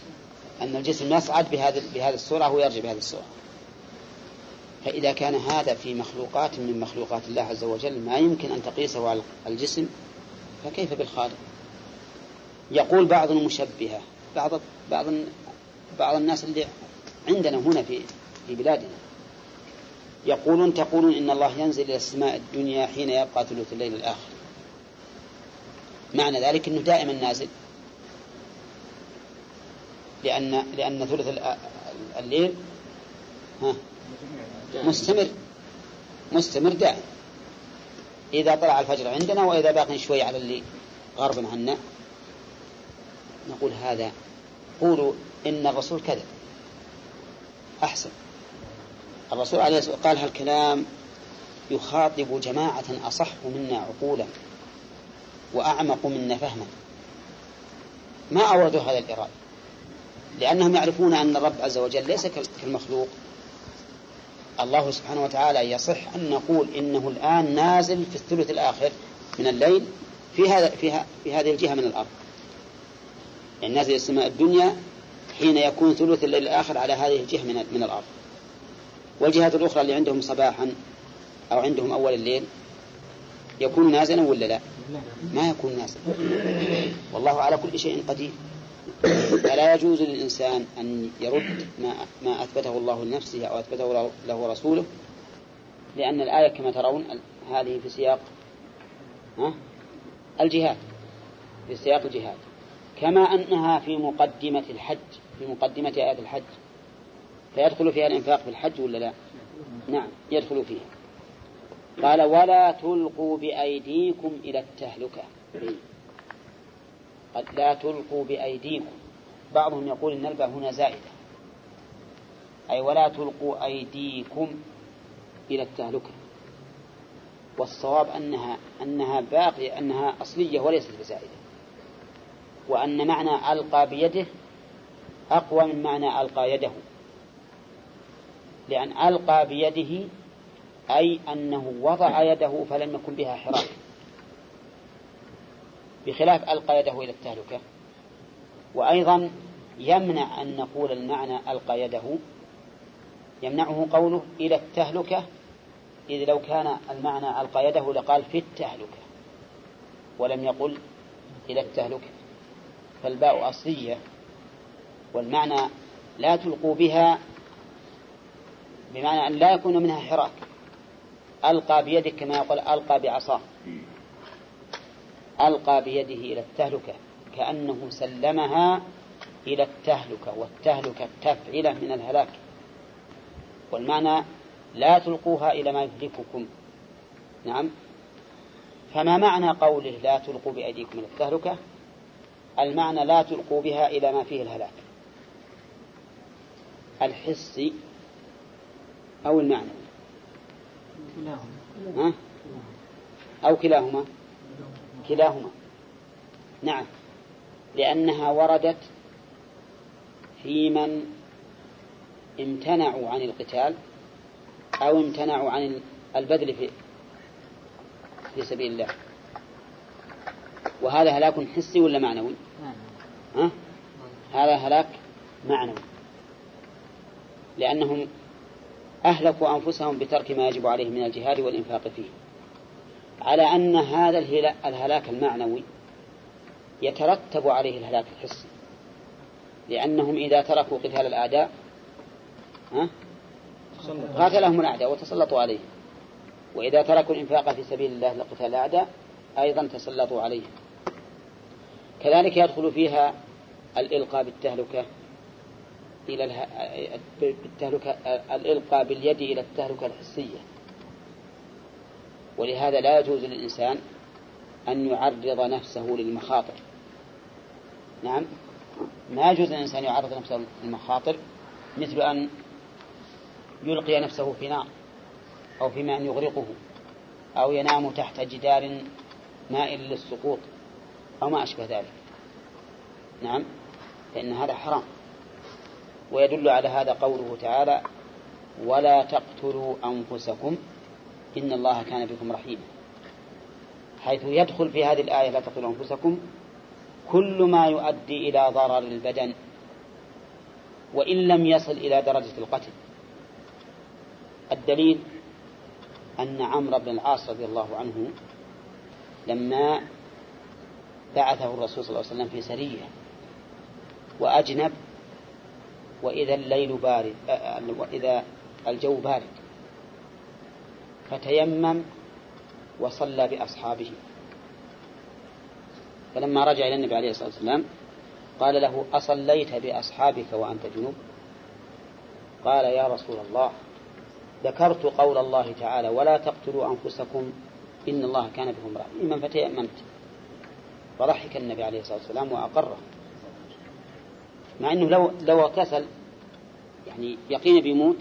أن الجسم يصعد بهذه بهذه السرعة ويرجع بهذه السرعة فإذا كان هذا في مخلوقات من مخلوقات الله عز وجل ما يمكن أن تقيسه على الجسم فكيف بالخالق؟ يقول بعض المشبهة بعض بعض بعض الناس اللي عندنا هنا في في بلادنا يقولون تقولون إن الله ينزل إلى السماء الدنيا حين يبقى ثلث الليل الآخر. معنى ذلك أنه دائما نازل. لأن لأن ثلث الليل ها مستمر مستمر دائم. إذا طلع الفجر عندنا وإذا باقي شوي على اللي غرب عنا نقول هذا قولوا إن الرسول كذب. أحسن. الرسول عليه الصلاة قال هالكلام يخاطب جماعة أصح منا عقولا وأعمق منا فهما. ما أوردوا هذا الإرادة لأنهم يعرفون أن الرب عز وجل ليس كالمخلوق. الله سبحانه وتعالى يصح أن نقول إنه الآن نازل في الثلث الآخر من الليل في هذا في, في هذه الجهة من الأرض. يعني نازل السماء الدنيا حين يكون ثلث الليل الآخر على هذه الجهة من من الأرض. والجهات الأخرى اللي عندهم صباحا أو عندهم أول الليل يكون نازلا ولا لا؟ ما يكون نازلا. والله على كل شيء قدير. فلا يجوز للإنسان أن يرد ما, ما أثبته الله لنفسه أو أثبته له رسوله لأن الآية كما ترون هذه في سياق الجهاد في سياق الجهاد. كما أنها في مقدمة الحج في مقدمة آيات الحج. فيدخل فيها الإنفاق في الحج ولا لا؟ نعم يدخل فيها. قال ولا تلقوا بأيديكم إلى التهلكة. قد لا تلقوا بأيديكم. بعضهم يقول إن الباء هنا زائدة أي ولا تلقوا أيديكم إلى التهلكة. والصواب أنها أنها باقية أنها أصلية وليست بزائدة. وأن معنى ألقى بيده أقوى من معنى ألقى يده. لأن ألقى بيده أي أنه وضع يده فلم يكن بها حراك. بخلاف ألقى يده إلى التهلكة. وأيضا يمنع أن نقول المعنى ألقى يده يمنعه قوله إلى التهلكة إذ لو كان المعنى ألقى يده لقال في التهلكة ولم يقل إلى التهلكة. فالباء أصلية والمعنى لا تلقوا بها بمعنى أن لا يكون منها حراك. ألقى بيدك كما يقول ألقى بعصاه ألقى بيده إلى التهلكة كأنه سلمها إلى التهلكة والتهلكة تفعلة من الهلاك. والمعنى لا تلقوها إلى ما يهلككم. نعم. فما معنى قوله لا تلقوا بأيديكم إلى التهلكة؟ المعنى لا تلقوا بها إلى ما فيه الهلاك. الحسي أو المعنى؟ كلاهما. أو كلاهما. كلاهما. نعم. لأنها وردت في من امتنعوا عن القتال أو امتنعوا عن البذل في في سبيل الله. وهذا هلاك حسي ولا معنوي؟ ها؟ هذا هلاك معنوي. لأنهم أهلكوا أنفسهم بترك ما يجب عليهم من الجهاد والإنفاق فيه. على أن هذا الهلاك المعنوي يترتب عليه الهلاك الحسي. لأنهم إذا تركوا قتال الأعداء؟ قاتلهم الأعداء وتسلطوا عليه وإذا تركوا الإنفاق في سبيل الله لقتال الأعداء أيضا تسلطوا عليه كذلك يدخل فيها الإلقاء بالتهلكة إلى بالتهلكة الإلقاء باليد إلى التهلكة الحسية. ولهذا لا يجوز للإنسان أن يعرض نفسه للمخاطر. نعم. ما يجوز للإنسان يعرض نفسه للمخاطر مثل أن يلقي نفسه في نار أو في ماء يغرقه أو ينام تحت جدار مائل للسقوط أو ما أشبه ذلك. نعم. فإن هذا حرام. ويدل على هذا قوله تعالى ولا تقتلوا أنفسكم إن الله كان بكم رحيما. حيث يدخل في هذه الآية لا تقتلوا أنفسكم كل ما يؤدي إلى ضرر البدن وإن لم يصل إلى درجة القتل. الدليل أن عمرو بن العاص رضي الله عنه لما بعثه الرسول صلى الله عليه وسلم في سرية وأجنب وإذا الليل بارد وإذا الجو بارد. فتيمم وصلى بأصحابه. فلما رجع إلى النبي عليه الصلاة والسلام قال له أصليت بأصحابك وأنت جنوب؟ قال يا رسول الله ذكرت قول الله تعالى ولا تقتلوا أنفسكم إن الله كان بكم رحيما. فتيممت. فضحك النبي عليه الصلاة والسلام وأقره. مع أنه لو لو اغتسل يعني يقين بيموت؟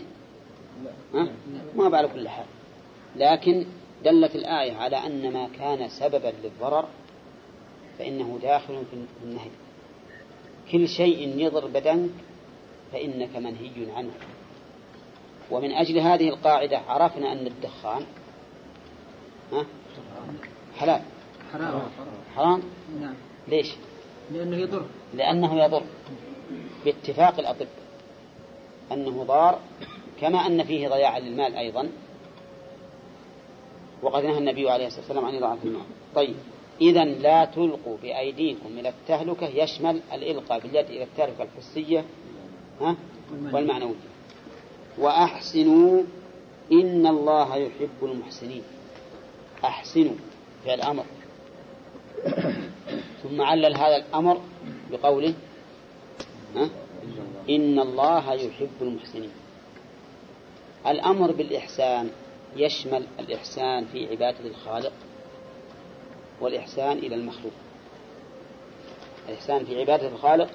ما بعد كل حال. لكن دلت الآية على أن ما كان سببا للضرر فإنه داخل في النهي. كل شيء يضر بدنك فإنك منهي عنه. ومن أجل هذه القاعدة عرفنا أن الدخان ها؟ حلال. حرام. حرام؟ نعم. ليش؟ لأنه يضر. لأنه يضر. باتفاق الأطباء. أنه ضار كما أن فيه ضياع للمال أيضا. وقد نهى النبي عليه الصلاة والسلام عن إضاعة المال طيب إذا لا تلقوا بأيديكم إلى التهلكة يشمل الإلقاء باليد إلى التهلكة الحسية ها؟ والمعنوية. وأحسنوا إن الله يحب المحسنين. أحسنوا فعل أمر ثم علل هذا الأمر بقوله ها؟ إن الله يحب المحسنين. الأمر بالإحسان. يشمل الإحسان في عبادة الخالق والإحسان إلى المخلوق. الإحسان في عبادة الخالق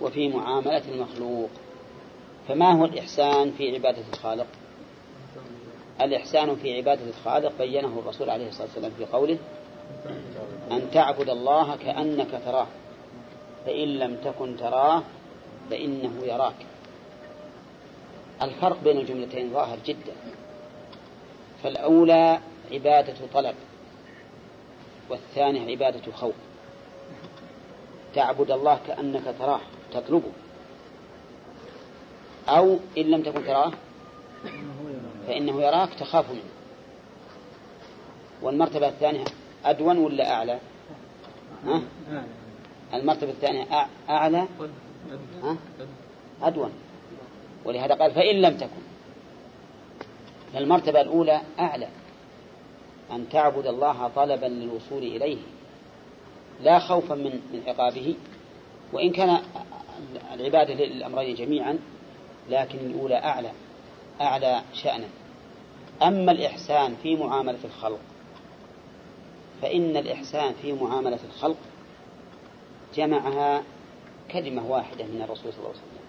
وفي معاملة المخلوق. فما هو الإحسان في عبادة الخالق؟ الإحسان في عبادة الخالق بينه الرسول عليه الصلاة والسلام في قوله أن تعبد الله كأنك تراه فإن لم تكن تراه فإنه يراك. الفرق بين الجملتين ظاهر جدا. فالأولى عبادة طلب والثانية عبادة خوف. تعبد الله كأنك تراه تطلبه. أو إن لم تكن تراه فإنه يراك تخاف منه. والمرتبة الثانية أدون ولا أعلى؟ ها؟ المرتبة الثانية أعلى؟ أدون. ولهذا قال فإن لم تكن. المرتبة الأولى أعلى. أن تعبد الله طلبا للوصول إليه. لا خوفا من من عقابه. وإن كان العبادة للأمرين جميعا لكن الأولى أعلى. أعلى شأنا. أما الإحسان في معاملة الخلق فإن الإحسان في معاملة الخلق جمعها كلمة واحدة من الرسول صلى الله عليه وسلم.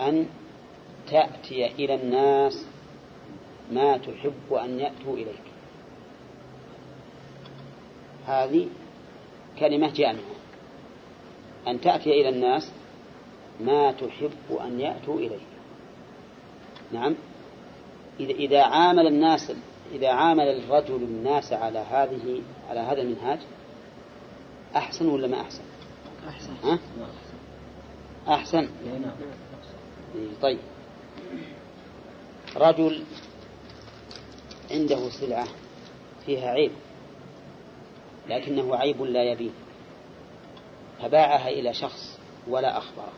أن تأتي إلى الناس ما تحب أن يأتوا إليك. هذه كلمة جامعة. أن تأتي إلى الناس ما تحب أن يأتوا إليك. نعم. إذا عامل الناس إذا عامل الرجل الناس على هذه على هذا المنهاج أحسن ولا ما أحسن؟ أحسن. ها؟ أحسن. طيب. رجل عنده سلعة فيها عيب لكنه عيب لا يبين فباعها إلى شخص ولا أخبره.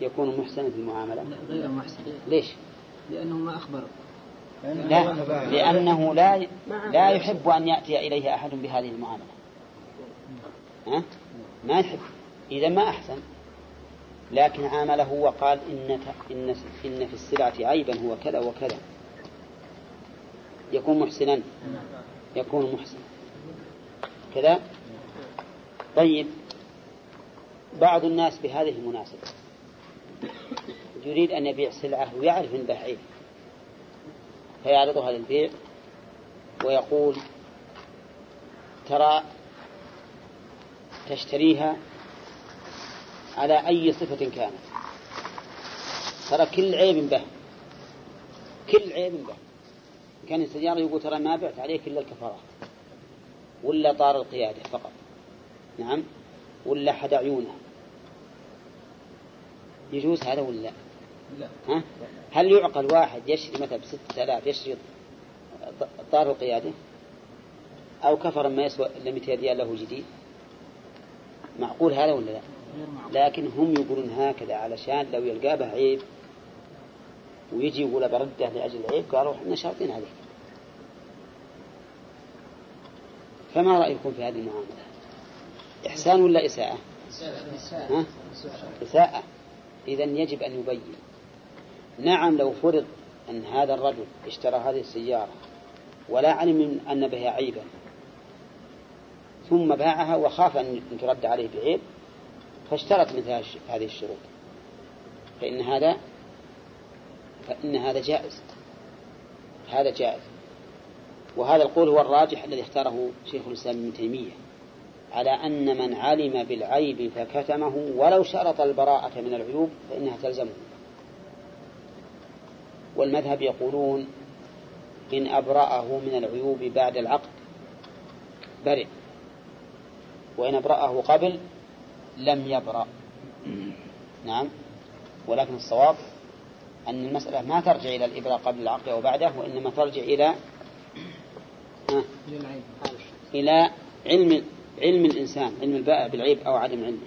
يكون محسنا في المعاملة؟ غير محسن. ليش؟ لأنه ما أخبر لا لأنه لا لا يحب أن يأتي إليه أحد بهذه المعاملة. ها؟ ما يحب. إذا ما أحسن لكن عامله وقال إن إن إن في السلعة عيبا هو كذا وكذا. يكون محسنا. يكون محسنا. كذا؟ طيب. بعض الناس بهذه المناسبة يريد أن يبيع سلعة ويعرف أن عيب. فيعرضها للبيع ويقول ترى تشتريها على أي صفة كانت. ترى كل عيب به. كل عيب به. كان السيارة يقول ترى ما بعت عليك إلا الكفارات. ولا طار القيادة فقط. نعم؟ ولا حد عيونه. يجوز هذا ولا لا؟ لا. ها؟ هل يعقل واحد يشري مثلا بستة آلاف يشري طار القيادة؟ أو كفر ما يسوى إلا 200 ريال له جديد؟ معقول هذا ولا لا؟ لكن هم يقولون هكذا علشان لو يلقى به عيب ويجي يقول برده لأجل العيب قالوا إحنا شاطين عليك. فما رأيكم في هذه المعاملة؟ إحسان ولا إساءة؟ ها؟ إساءة. إذا يجب أن يبين. نعم لو فرض أن هذا الرجل اشترى هذه السيارة ولا علم أن بها عيبا ثم باعها وخاف أن ترد عليه بعيب فاشترط مثل هذه الشروط. فإن هذا فإن هذا جائز. هذا جائز. وهذا القول هو الراجح الذي اختاره شيخ الإسلام ابن تيمية على أن من علم بالعيب فكتمه ولو شرط البراءة من العيوب فإنها تلزمه. والمذهب يقولون إن أبرأه من العيوب بعد العقد برئ. وإن أبرأه قبل لم يبرأ. نعم. ولكن الصواب أن المسألة ما ترجع إلى الإبراء قبل العقد أو بعده وإنما ترجع إلى إلى علم علم الإنسان علم البائع بالعيب أو عدم علمه.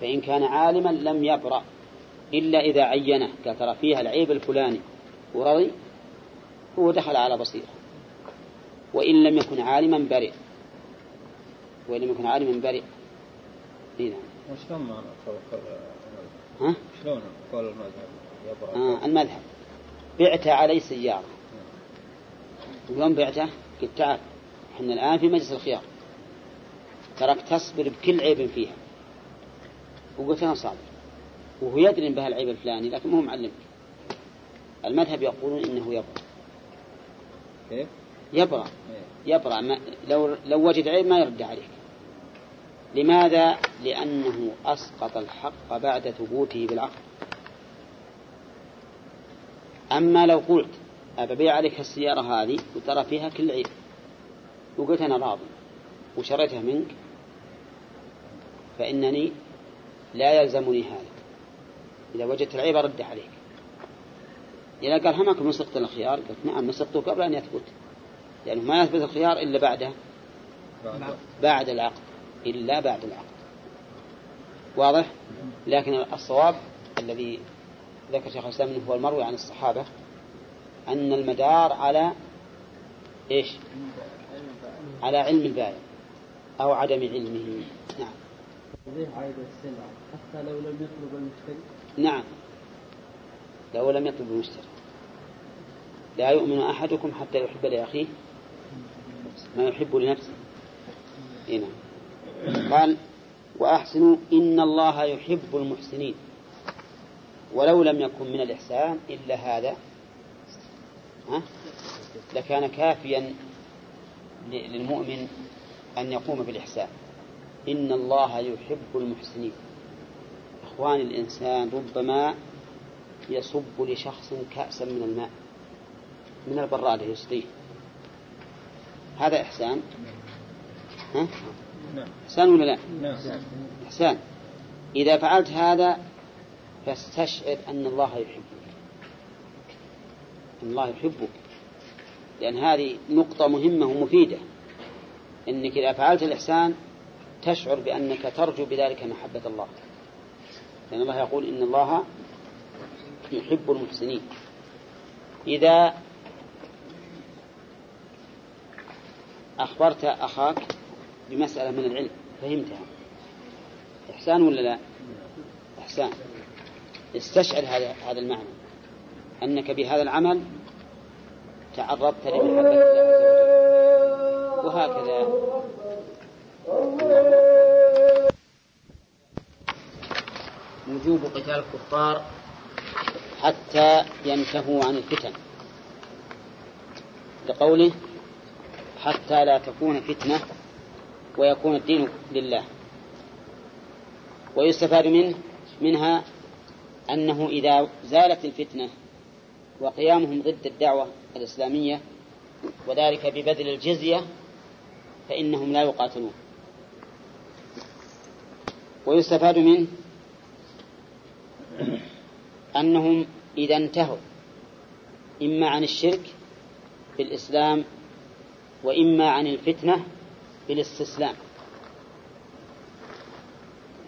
فإن كان عالما لم يبرأ إلا إذا عينه قال ترى فيها العيب الفلاني. ورضي هو دخل على بصيرة. وإن لم يكن عالما برئ. وإن لم يكن عالما برئ. نعم وشلون ما ها؟ شلون قول المذهب؟ يبرأ آه المذهب. بعت علي سيارة. ويوم بعته؟ قلت تعال إحنا الآن في مجلس الخيار. تراك تصبر بكل عيب فيها. وقلت أنا صابر. وهو يدري بها العيب الفلاني لكن ما هو معلم. المذهب يقولون إنه يبرأ كيف؟ يبرأ إيه. يبرأ ما لو لو وجد عيب ما يرد عليك لماذا؟ لأنه أسقط الحق بعد ثبوته بالعقد أما لو قلت أبيع عليك السيارة هذه وترى فيها كل عيب وقلت أنا راضي وشريتها منك فإنني لا يلزمني هذا. إذا وجدت العيب أرد عليك. إذا قال همك مسقت الخيار؟ قلت نعم مسقته قبل أن يثبت لأنه ما يثبت الخيار إلا بعد. بعد العقد. إلا بعد العقد. واضح؟ لكن الصواب الذي ذكر شيخ الإسلام أنه هو المروي عن الصحابة أن المدار على إيش؟ على علم البائع أو عدم علمه. نعم. حتى لو لم يطلب المشتري نعم. لو لم يطلب المشتري. لا يؤمن أحدكم حتى يحب لأخيه ما يحب لنفسه. هنا قال وأحسنوا إن الله يحب المحسنين ولو لم يكن من الإحسان إلا هذا ها؟ لكان كافيا للمؤمن أن يقوم بالإحسان إن الله يحب المحسنين إخوان الإنسان ربما يصب لشخص كأسا من الماء من البرادة يسقيه هذا إحسان ها؟ نعم. إحسان ولا لا؟ نعم. إحسان. إذا فعلت هذا فاستشعر أن الله يحبك. أن الله يحبك. لأن هذه نقطة مهمة ومفيدة. أنك إذا فعلت الإحسان تشعر بأنك ترجو بذلك محبة الله. لأن الله يقول إن الله يحب المحسنين. إذا أخبرت أخاك بمسألة من العلم. فهمتها. إحسان ولا لا؟ إحسان. استشعر هذا هذا المعنى. أنك بهذا العمل تعرضت لمحبة الله عز وجل. وهكذا. وجوب قتال الكفار حتى ينتهوا عن الفتن. لقوله حتى لا تكون فتنة ويكون الدين لله. ويستفاد منه منها أنه إذا زالت الفتنة وقيامهم ضد الدعوة الإسلامية وذلك ببذل الجزية فإنهم لا يقاتلون. ويستفاد منه أنهم إذا انتهوا إما عن الشرك بالإسلام وإما عن الفتنة بالاستسلام.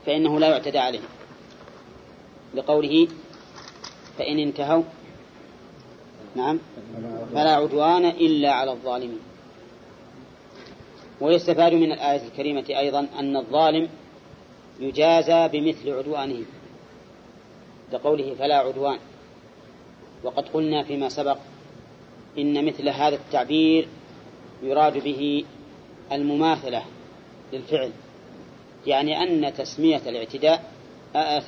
فإنه لا يعتدى عليهم لقوله فإن انتهوا نعم فلا عدوان إلا على الظالمين. ويستفاد من الآية الكريمة أيضا أن الظالم يجازى بمثل عدوانه. لقوله فلا عدوان. وقد قلنا فيما سبق إن مثل هذا التعبير يراد به المماثلة للفعل يعني أن تسمية الاعتداء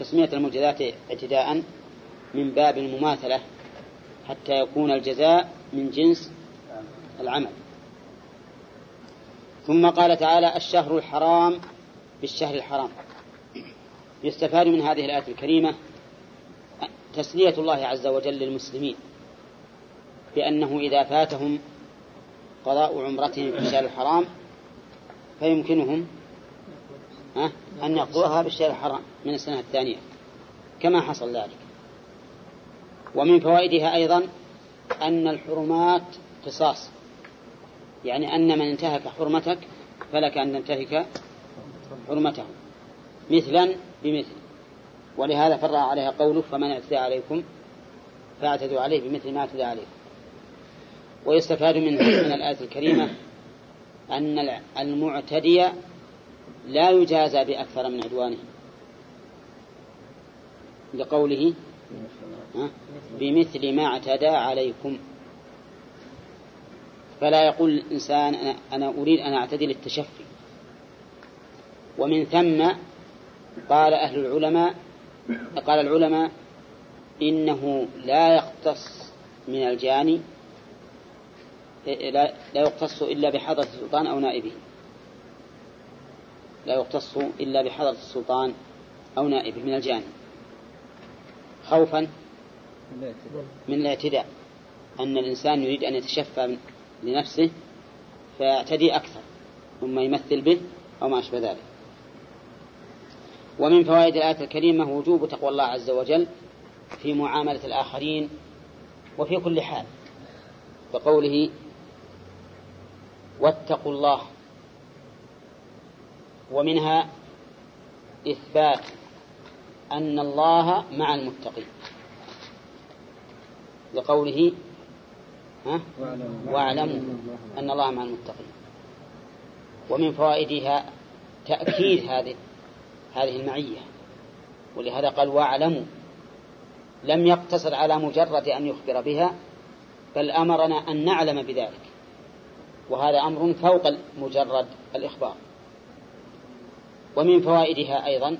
تسمية الموجودات اعتداء من باب المماثلة حتى يكون الجزاء من جنس العمل. ثم قال تعالى الشهر الحرام بالشهر الحرام. يستفاد من هذه الآية الكريمة تسلية الله عز وجل للمسلمين بأنه إذا فاتهم قضاء عمرتهم في الشهر الحرام فيمكنهم أن يقضوها بالشهر الحرام من السنة الثانية. كما حصل ذلك. ومن فوائدها أيضا أن الحرمات قصاص. يعني أن من انتهك حرمتك فلك أن تنتهك حرمته. مثلا بمثل. ولهذا فرع عليها قوله فمن اعتدى عليكم فأعتدوا عليه بمثل ما أعتدى عليكم ويستفاد من من الآية الكريمة أن المعتدي لا يجازى بأكثر من عدوانه. لقوله بمثل ما اعتدى عليكم. فلا يقول الإنسان أنا, أنا أريد أن أعتدي للتشفي. ومن ثم قال أهل العلماء قال العلماء إنه لا يختص من الجاني لا يختص إلا بحضرة السلطان أو نائبه. لا يختص إلا بحضرة السلطان أو نائبه من الجاني خوفا من الاعتداء. أن الإنسان يريد أن يتشفى لنفسه فيعتدي أكثر ثم يمثل به أو ما أشبه ذلك. ومن فوائد الآية الكريمة وجوب تقوى الله عز وجل في معاملة الآخرين وفي كل حال وقوله واتقوا الله ومنها إثبات أن الله مع المتقين لقوله ها؟ واعلموا أن الله مع المتقين. ومن فوائدها تأكيد هذه هذه المعية. ولهذا قال واعلموا لم يقتصر على مجرد أن يخبر بها بل أمرنا أن نعلم بذلك. وهذا أمر فوق مجرد الإخبار. ومن فوائدها أيضا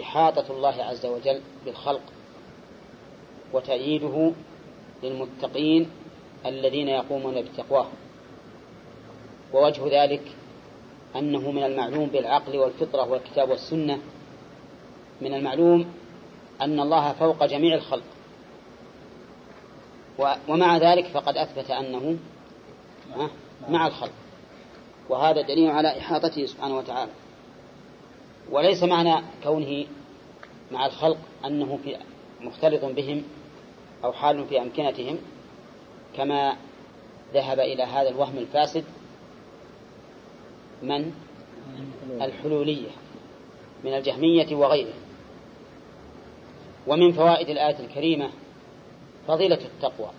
إحاطة الله عز وجل بالخلق وتأييده للمتقين الذين يقومون بتقواه. ووجه ذلك أنه من المعلوم بالعقل والفطرة والكتاب والسنة. من المعلوم أن الله فوق جميع الخلق. ومع ذلك فقد أثبت أنه مع الخلق. وهذا دليل على إحاطته سبحانه وتعالى. وليس معنى كونه مع الخلق أنه في مختلط بهم أو حال في أمكنتهم كما ذهب إلى هذا الوهم الفاسد من؟ الحلولية من الجهمية وغيره. ومن فوائد الآية الكريمة فضيلة التقوى.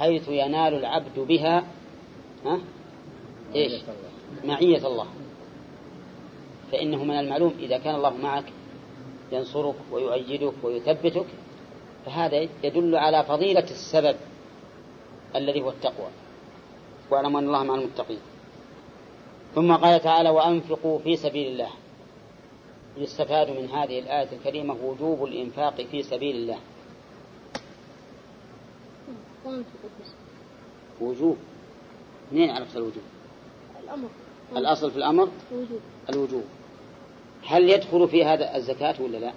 حيث ينال العبد بها ها؟ إيش؟ معية الله. فإنه من المعلوم إذا كان الله معك ينصرك ويؤيدك ويثبتك فهذا يدل على فضيلة السبب الذي هو التقوى. واعلموا أن الله مع المتقين. ثم قال تعالى وأنفقوا في سبيل الله. يستفاد من هذه الآية الكريمة وجوب الإنفاق في سبيل الله. وجوب. منين عرفت الوجوب؟ الأمر. الأصل في الأمر؟ وجوب الوجوب. هل يدخل في هذا الزكاة ولا لا؟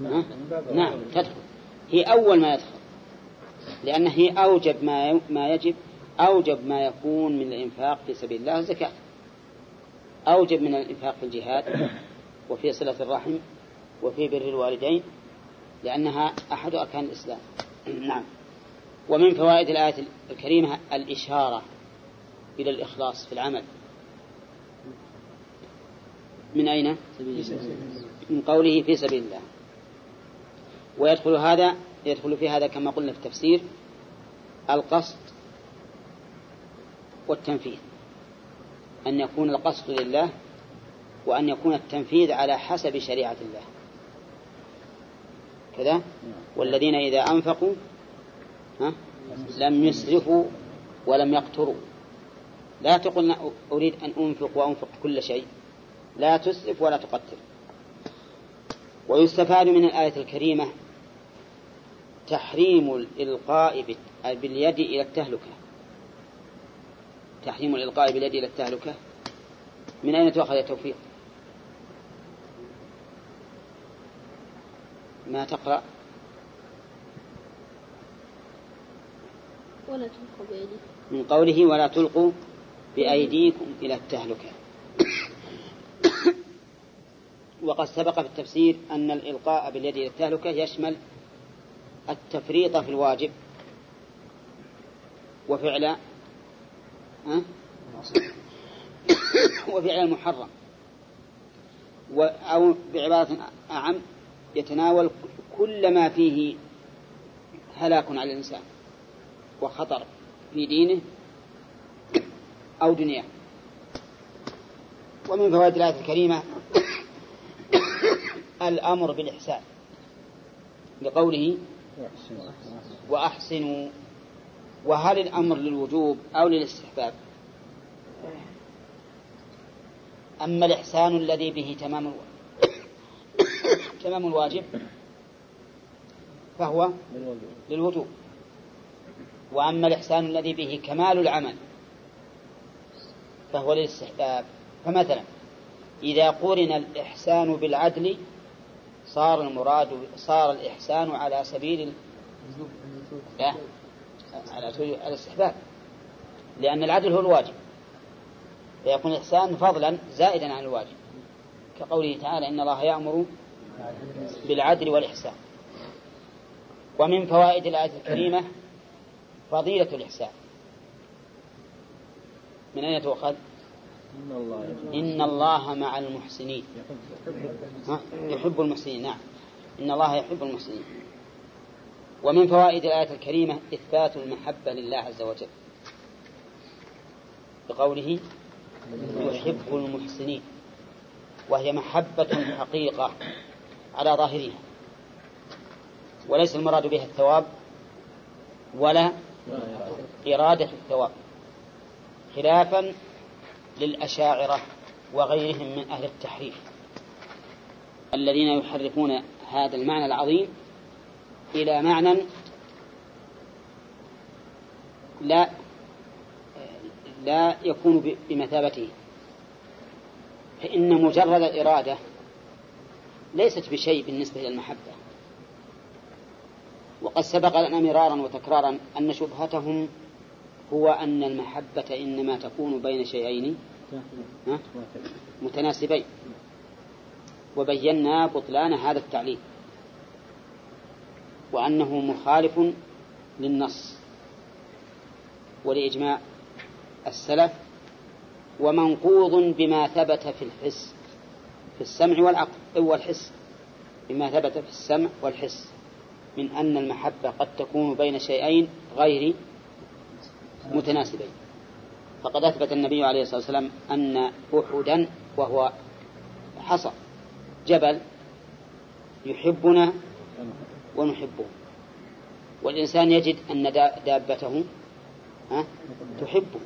ها؟ نعم تدخل. هي أول ما يدخل. لأن هي أوجب ما ما يجب أوجب ما يكون من الإنفاق في سبيل الله الزكاة. أوجب من الإنفاق في الجهاد وفي صلة الرحم وفي بر الوالدين لأنها أحد أركان الإسلام. نعم. ومن فوائد الآية الكريمة الإشارة إلى الإخلاص في العمل. من أين؟ من قوله في سبيل الله. ويدخل هذا يدخل في هذا كما قلنا في التفسير القصد والتنفيذ. أن يكون القصد لله وأن يكون التنفيذ على حسب شريعة الله. كذا؟ والذين إذا أنفقوا لم يسرفوا ولم يقتروا. لا تقل أريد أن أنفق وأنفق كل شيء. لا تسرف ولا تقتر. ويستفاد من الآية الكريمة تحريم الإلقاء باليد إلى التهلكة. تحريم الإلقاء باليد إلى التهلكة. من أين تؤخذ التوفيق؟ ما تقرأ؟ ولا تلقوا بأيديكم من قوله ولا تلقوا بأيديكم إلى التهلكة. وقد سبق في التفسير أن الإلقاء باليد إلى التهلكة يشمل التفريط في الواجب وفعل؟ وفعل المحرم. أو بعبارة أعم يتناول كل ما فيه هلاك على الإنسان. وخطر في دينه أو دنياه. ومن فوائد الآية الكريمة الأمر بالإحسان لقوله وأحسنوا. وهل الأمر للوجوب أو للاستحباب؟ أما الإحسان الذي به تمام تمام الواجب فهو للوجوب. وأما الإحسان الذي به كمال العمل فهو للاستحباب. فمثلا إذا قرن الإحسان بالعدل صار المراد صار الإحسان على سبيل لا على سبيل الاستحباب. لأن العدل هو الواجب. فيكون الإحسان فضلا زائدا عن الواجب. كقوله تعالى إن الله يأمر بالعدل والإحسان. ومن فوائد الآية الكريمة فضيلة الإحسان. من أين تؤخذ؟ إن الله إن الله مع المحسنين؟ يحب المحسنين نعم. إن الله يحب المحسنين. ومن فوائد الآية الكريمة إثبات المحبة لله عز وجل. بقوله يحب المحسنين. وهي محبة حقيقة على ظاهرها. وليس المراد بها الثواب ولا إرادة الثواب خلافا للأشاعرة وغيرهم من أهل التحريف. الذين يحرفون هذا المعنى العظيم إلى معنى لا لا يكون بمثابته. فإن مجرد الإرادة ليست بشيء بالنسبة إلى المحبة وقد سبق لنا مرارا وتكرارا أن شبهتهم هو أن المحبة إنما تكون بين شيئين؟ متناسبين. وبينا بطلان هذا التعليل. وأنه مخالف للنص ولإجماع السلف ومنقوض بما ثبت في الحس في السمع والعقل والحس بما ثبت في السمع والحس. من أن المحبة قد تكون بين شيئين غير متناسبين. فقد أثبت النبي عليه الصلاة والسلام أن أحدا وهو حصى جبل يحبنا ونحبه. والإنسان يجد أن دابته تحبه.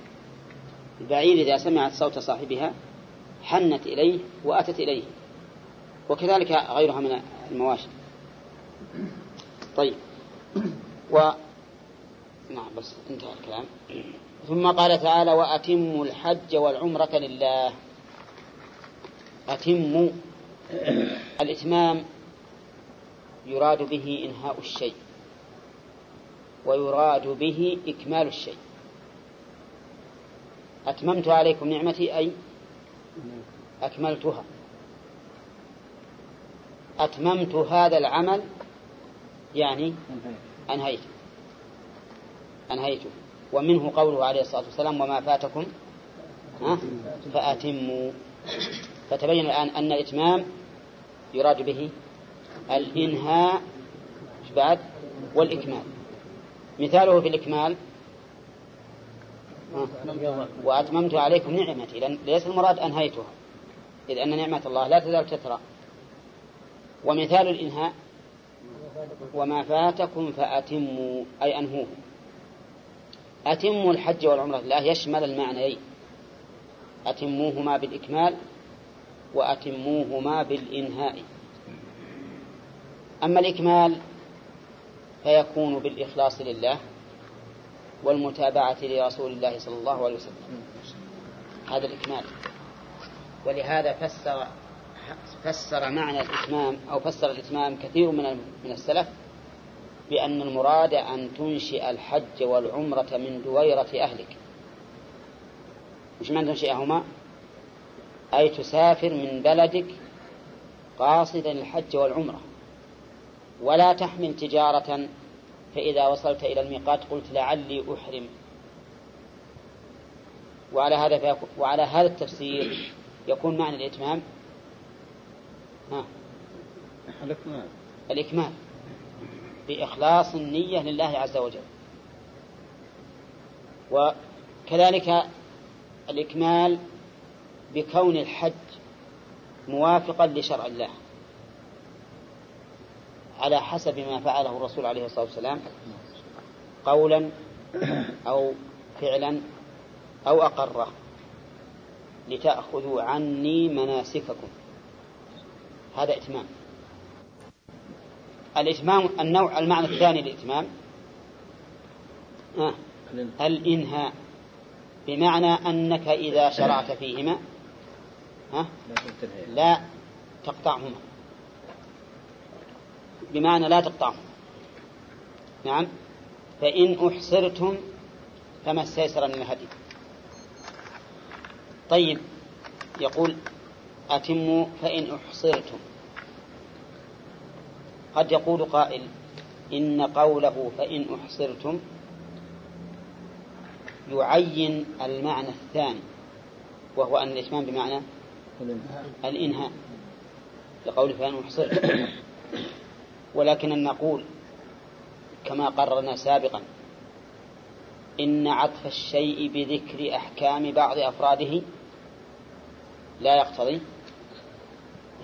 البعير إذا سمعت صوت صاحبها حنت إليه وأتت إليه وكذلك غيرها من المواشي. طيب. و نعم بس انتهى الكلام. ثم قال تعالى وأتموا الحج والعمرة لله. أتموا الإتمام يراد به إنهاء الشيء ويراد به إكمال الشيء. أتممت عليكم نعمتي أي أكملتها. أتممت هذا العمل يعني أنهيته أنهيته ومنه قوله عليه الصلاة والسلام وما فاتكم فأتموا. فتبين الآن أن الإتمام يراد به الإنهاء بعد؟ والإكمال. مثاله في الإكمال وأتممت عليكم نعمتي. لأن ليس المراد أنهيتها إذ أن نعمة الله لا تزال تترى ومثال الإنهاء وما فاتكم فأتموا أي أنهوه أتموا الحج والعمرة لله يشمل المعنيين. أتموهما بالإكمال وأتموهما بالإنهاء. أما الإكمال فيكون بالإخلاص لله والمتابعة لرسول الله صلى الله عليه وسلم. هذا الإكمال. ولهذا فسر فسر معنى الإتمام أو فسر الإتمام كثير من من السلف بأن المراد أن تنشئ الحج والعمرة من دويرة أهلك. مش معنى تنشئهما؟ أي تسافر من بلدك قاصدا الحج والعمرة. ولا تحمل تجارة فإذا وصلت إلى الميقات قلت لعلي أحرم. وعلى هذا وعلى هذا التفسير يكون معنى الإتمام ها. الإكمال. الإكمال. بإخلاص النية لله عز وجل. وكذلك الإكمال بكون الحج موافقا لشرع الله. على حسب ما فعله الرسول عليه الصلاة والسلام. قولا أو فعلا أو أقره لتأخذوا عني مناسككم. هذا إتمام. الإتمام النوع المعنى الثاني للإتمام. آه. الإنهاء. بمعنى أنك إذا شرعت فيهما ها لا تقطعهما. بمعنى لا تقطعهما. نعم. فإن أحصرتم فما استيسر من الهدي. طيب يقول أتموا فإن أحصرتم. قد يقول قائل إن قوله فإن أحصرتم يعين المعنى الثاني وهو أن الإتمام بمعنى الإنهاء. لقول فإن أحصرتم. ولكن نقول كما قررنا سابقا إن عطف الشيء بذكر أحكام بعض أفراده لا يقتضي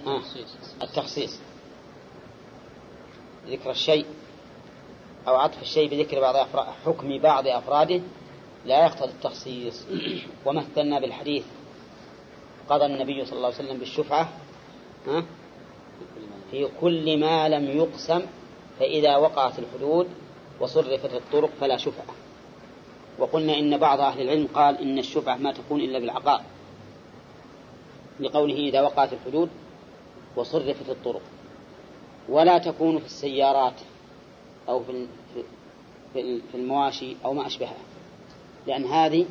آه التخصيص. ذكر الشيء أو عطف الشيء بذكر بعض حكم بعض أفراده لا يقتضي التخصيص. ومثلنا بالحديث قضى النبي صلى الله عليه وسلم بالشفعة ها في كل ما لم يقسم فإذا وقعت الحدود وصرفت الطرق فلا شفعة. وقلنا إن بعض أهل العلم قال إن الشفعة ما تكون إلا بالعقار لقوله إذا وقعت الحدود وصرفت الطرق ولا تكون في السيارات أو في في المواشي أو ما أشبهها. لأن هذه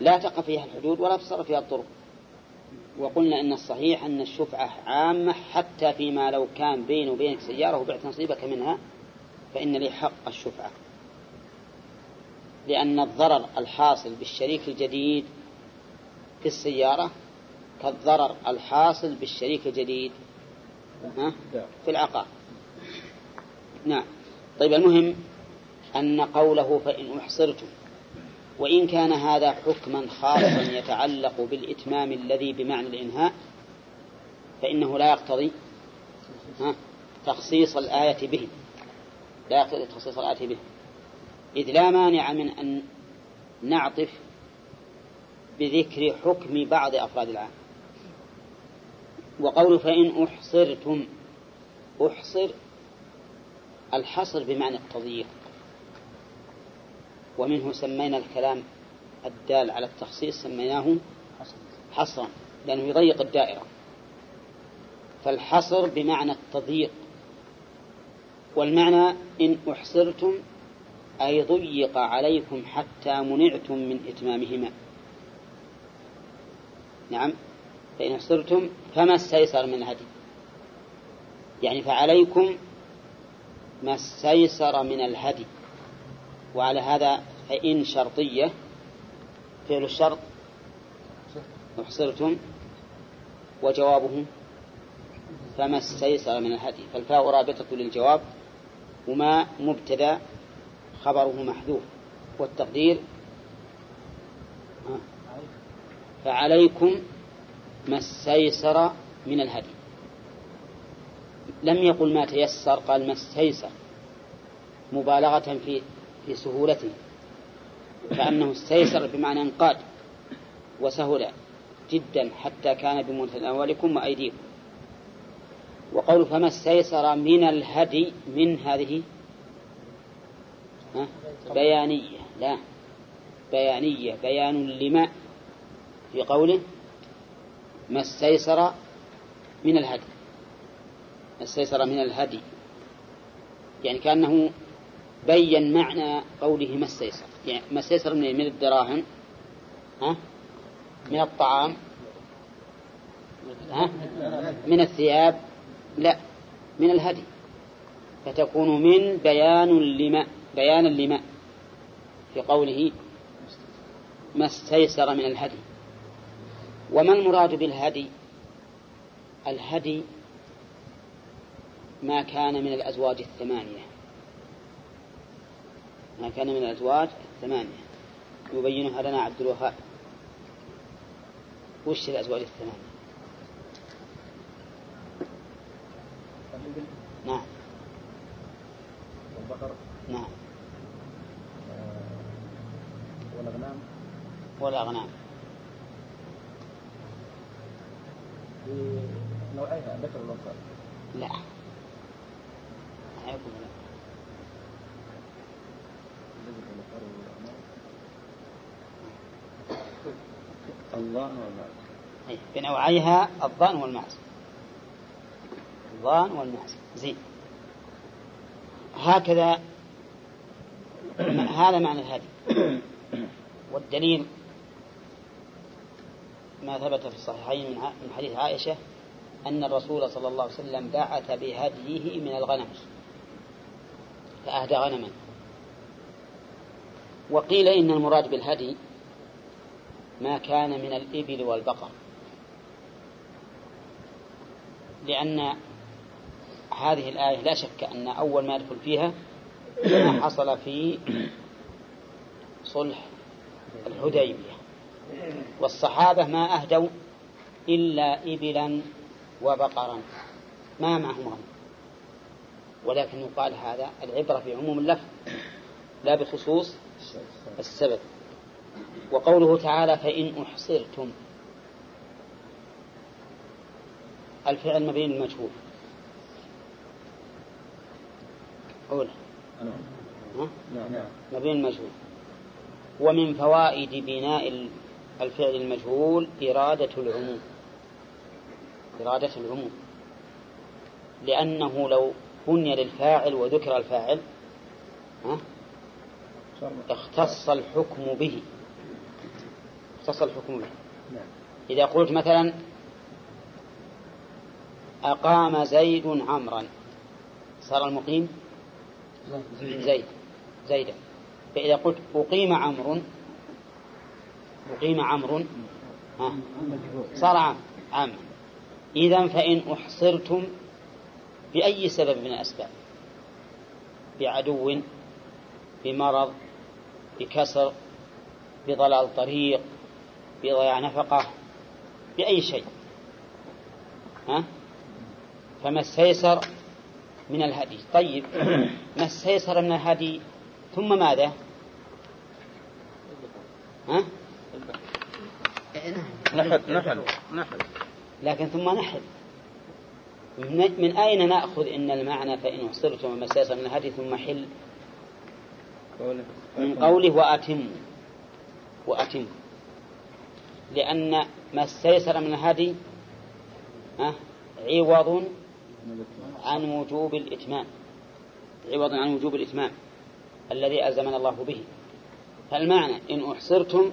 لا تقع فيها الحدود ولا تصرف فيها الطرق. وقلنا إن الصحيح أن الشفعة عامة حتى فيما لو كان بيني وبينك سيارة وبعت نصيبك منها فإن لي حق الشفعة. لأن الضرر الحاصل بالشريك الجديد في السيارة كالضرر الحاصل بالشريك الجديد في العقار. نعم. طيب المهم أن قوله فإن أحصرتم وإن كان هذا حكما خاصا يتعلق بالإتمام الذي بمعنى الإنهاء فإنه لا يقتضي تخصيص الآية به. لا يقتضي تخصيص الآية به. إذ لا مانع من أن نعطف بذكر حكم بعض أفراد العام. وقول فإن أحصرتم أحصر الحصر بمعنى التضييق. ومنه سمينا الكلام الدال على التخصيص سميناه حصرا لأنه يضيق الدائرة. فالحصر بمعنى التضييق. والمعنى إن أحصرتم أي ضيق عليكم حتى منعتم من إتمامهما. نعم. فإن أحصرتم فما استيسر من الهدي يعني فعليكم ما استيسر من الهدي. وعلى هذا فإن شرطية فعل الشرط أحصرتم وجوابه فما استيسر من الهدي. فالفاء رابطة للجواب وما مبتدا خبره محذوف. والتقدير فعليكم ما استيسر من الهدي. لم يقل ما تيسر قال ما استيسر مبالغة في في سهولته فأنه استيسر بمعنى انقاد وسهل جدا حتى كان بمتناولكم وأيديكم. وقول فما استيسر من الهدي من هذه؟ بيانية لا بيانية بيان لما؟ في قوله ما استيسر من الهدي. ما استيسر من الهدي. يعني كأنه بين معنى قوله ما استيسر. يعني ما استيسر من من الدراهم ها؟ من الطعام ها؟ من الثياب لا من الهدي. فتكون من بيان لما بيانا لما في قوله ما استيسر من الهدي. وما المراد بالهدي؟ الهدي ما كان من الأزواج الثمانية. ما كان من الأزواج الثمانية. يبينها لنا عبد الوهاب. وش الأزواج الثمانية؟ نعم. والبقر. نعم. والأغنام. والأغنام. بنوعيها ذكر والأنثى لا. ما يكون لا. الله والله أي، بنوعيها الضأن والمعز الضأن والمعز زين. هكذا هذا معنى الهدي. والدليل ما ثبت في الصحيحين من حديث عائشة أن الرسول صلى الله عليه وسلم بعث بهديه من الغنم. فأهدى غنما. وقيل إن المراد بالهدي ما كان من الإبل والبقر. لأن هذه الآية لا شك أن أول ما يدخل فيها ما حصل في صلح الحديبية. والصحابة ما أهدوا إلا إبلا وبقرا. ما معهم. غنم ولكن يقال هذا العبرة في عموم اللفظ لا بخصوص السبب. وقوله تعالى فإن أحصرتم. الفعل مبني للمجهول. أولى؟ نعم. مبني للمجهول. ومن فوائد بناء الفعل المجهول إرادة العموم. إرادة العموم. لأنه لو بني للفاعل وذكر الفاعل ها؟ اختص الحكم به. اختص الحكم به. إذا قلت مثلا أقام زيد عمرا. صار المقيم؟ زيد. زيدا فإذا قلت أقيم عمرو أقيم عمرو. ها، صار عام. عاما إذا فإن أحصرتم بأي سبب من الأسباب؟ بعدو بمرض بكسر بضلال طريق بضياع نفقة بأي شيء. ها؟ فما استيسر من الهدي. طيب. ما استيسر من الهدي؟ ثم ماذا؟ ها؟ نحل نحل نحل. لكن ثم نحل. من, أين نأخذ إن المعنى فإن أحصرتم وما استيسر من الهدي ثم حل؟ من قوله وأتم. وأتم. لأن ما استيسر من الهدي عوض عن وجوب الإتمام. عوض عن وجوب الإتمام الذي ألزمنا الله به. فالمعنى إن أحصرتم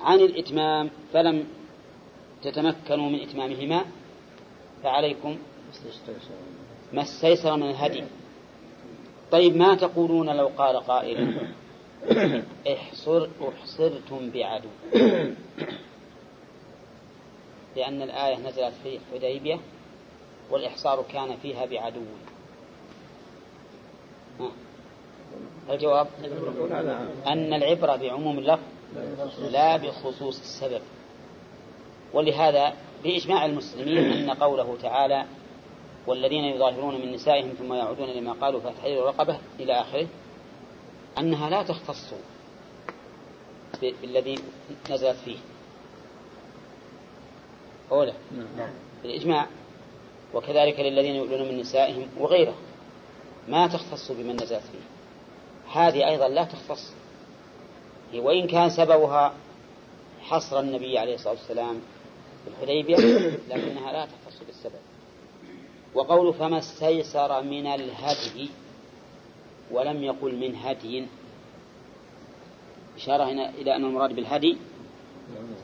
عن الإتمام فلم تتمكنوا من إتمامهما فعليكم ما استيسر من الهدي. طيب ما تقولون لو قال قائل احصر أحصرتم بعدو؟ لأن الآية نزلت في حديبية والإحصار كان فيها بعدو. الجواب؟ أن العبرة بعموم اللفظ لا بخصوص السبب. ولهذا بإجماع المسلمين أن قوله تعالى والذين يظاهرون من نسائهم ثم يعودون لما قالوا فتحرير رقبة إلى آخره أنها لا تختص بالذي نزلت فيه. أولا بالإجماع وكذلك للذين يؤلون من نسائهم وغيره ما تختص بمن نزلت فيه. هذه أيضا لا تختص وإن كان سببها حصر النبي عليه الصلاة والسلام في الحديبية لكنها لا تختص بالسبب. وقول فما استيسر من الهدي ولم يقل من هدي. إشارة هنا إلى أن المراد بالهدي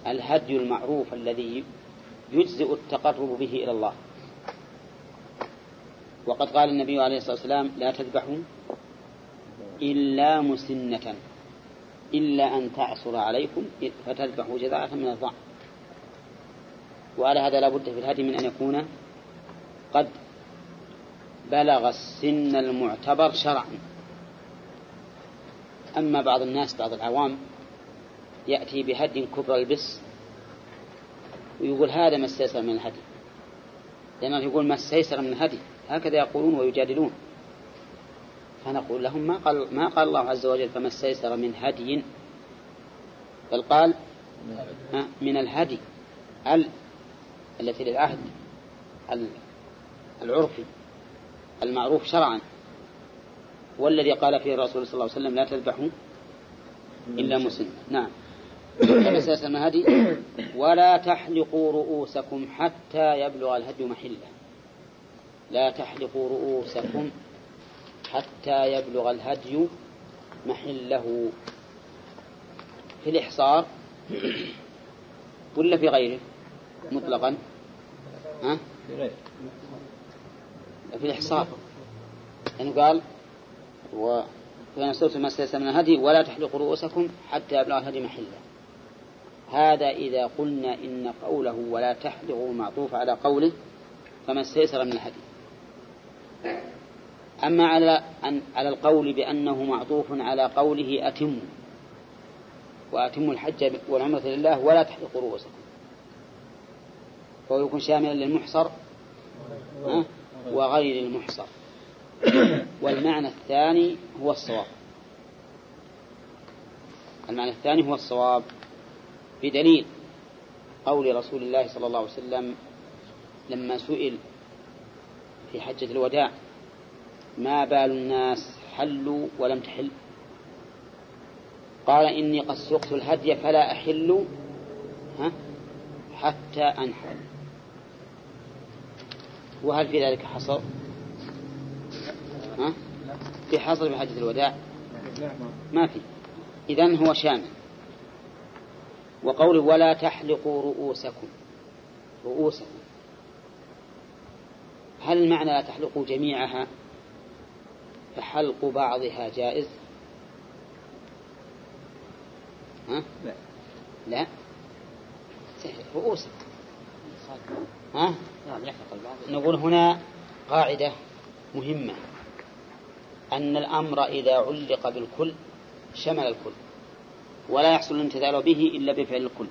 الهدي المعروف الذي يجزئ التقرب به إلى الله. وقد قال النبي عليه الصلاة والسلام لا تذبحوا إلا مسنة. إلا أن تعصر عليكم فتذبحوا جذعة من الضعف. وعلى هذا لا بد في الهدي من أن يكون قد بلغ السن المعتبر شرعا. أما بعض الناس بعض العوام يأتي بهدي كبر البس ويقول هذا ما استيسر من الهدي. لأنه يقول ما استيسر من الهدي. هكذا يقولون ويجادلون. فنقول لهم ما قال ما قال الله عز وجل فما استيسر من هدي بل قال من الهدي ال التي للعهد العرفي المعروف شرعا. والذي قال فيه الرسول صلى الله عليه وسلم لا تذبحوا إلا مسلم نعم. فمسألة المهدي ولا تحلقوا رؤوسكم حتى يبلغ الهدي محله. لا تحلقوا رؤوسكم حتى يبلغ الهدي محله. في الإحصار ولا في غيره؟ مطلقا. ها؟ في الإحصار. يعني قال و فإن صرتم ما من الهدي ولا تحلقوا رؤوسكم حتى يبلغ الهدي محله. هذا إذا قلنا إن قوله ولا تحلقوا معطوف على قوله فما استيسر من الهدي. أما على أن على القول بأنه معطوف على قوله أتموا وأتموا الحج والعمرة لله ولا تحلقوا رؤوسكم. فهو يكون شاملا للمحصر وغير المحصر. والمعنى الثاني هو الصواب. المعنى الثاني هو الصواب بدليل قول رسول الله صلى الله عليه وسلم لما سئل في حجة الوداع ما بال الناس حلوا ولم تحل. قال إني قد سقت الهدي فلا أحل ها حتى أنحل. وهل في ذلك حصر؟ ها؟ في حصر في حجة الوداع؟ ما في. إذن هو شامل وقوله ولا تحلقوا رؤوسكم رؤوسكم. هل المعنى لا تحلقوا جميعها؟ فحلق بعضها جائز؟ ها؟ لا. لا. رؤوسك. ها؟ نقول هنا قاعدة مهمة. أن الأمر إذا علق بالكل شمل الكل. ولا يحصل الامتثال به إلا بفعل الكل.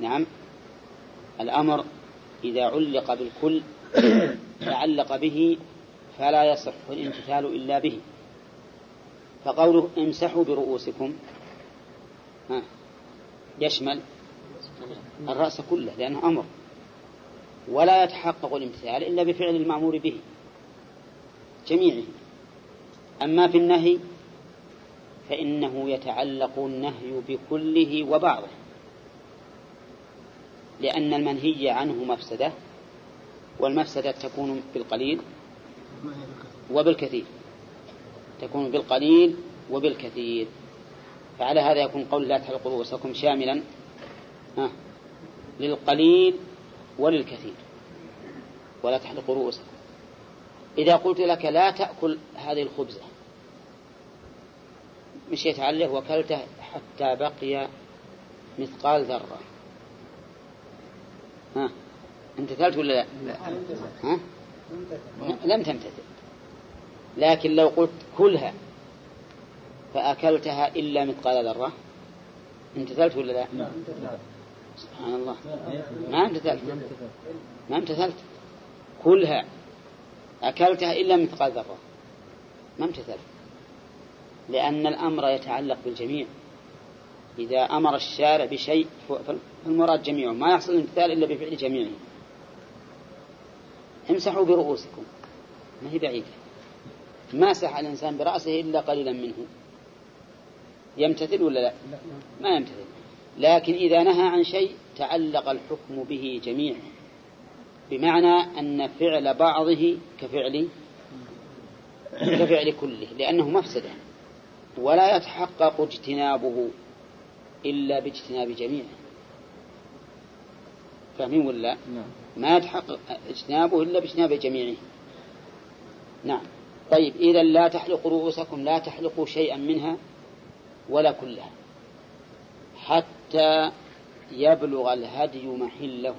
نعم. الأمر إذا علق بالكل تعلق به فلا يصح الامتثال إلا به. فقوله امسحوا برؤوسكم ها يشمل الرأس كله لأنه أمر. ولا يتحقق الامتثال إلا بفعل المأمور به جميعه. أما في النهي فإنه يتعلق النهي بكله وبعضه لأن المنهي عنه مفسدة والمفسدة تكون بالقليل. وبالكثير. تكون بالقليل وبالكثير. فعلى هذا يكون قول لا تحلقوا رؤوسكم شاملا. للقليل وللكثير. ولا تحلقوا رؤوسكم. إذا قلت لك لا تأكل هذه الخبزة. مشيت عليه وكلته حتى بقي مثقال ذرة. ها. امتثلت ولا لا؟ لا. ها؟ لم تمتثل. لكن لو قلت كلها فأكلتها إلا مثقال ذرة امتثلت ولا لا؟ سبحان الله. ما امتثلت. ما امتثلت. كلها أكلتها إلا مثقال ذرة. ما امتثلت. لأن الأمر يتعلق بالجميع. إذا أمر الشارع بشيء فالمراد جميعه ما يحصل الامتثال إلا بفعل جميعه. امسحوا برؤوسكم. ما هي بعيدة. ما سح الإنسان برأسه إلا قليلا منه. يمتثل ولا لا. ما يمتثل. لكن إذا نهى عن شيء تعلق الحكم به جميعا. بمعنى أن فعل بعضه كفعل كفعل كله لأنه مفسدة. ولا يتحقق اجتنابه إلا باجتناب جميعه. فاهمين ولا نعم. ما يتحقق اجتنابه إلا باجتناب جميعه. نعم. طيب إذا لا تحلقوا رؤوسكم لا تحلقوا شيئا منها ولا كلها حتى يبلغ الهدي محله.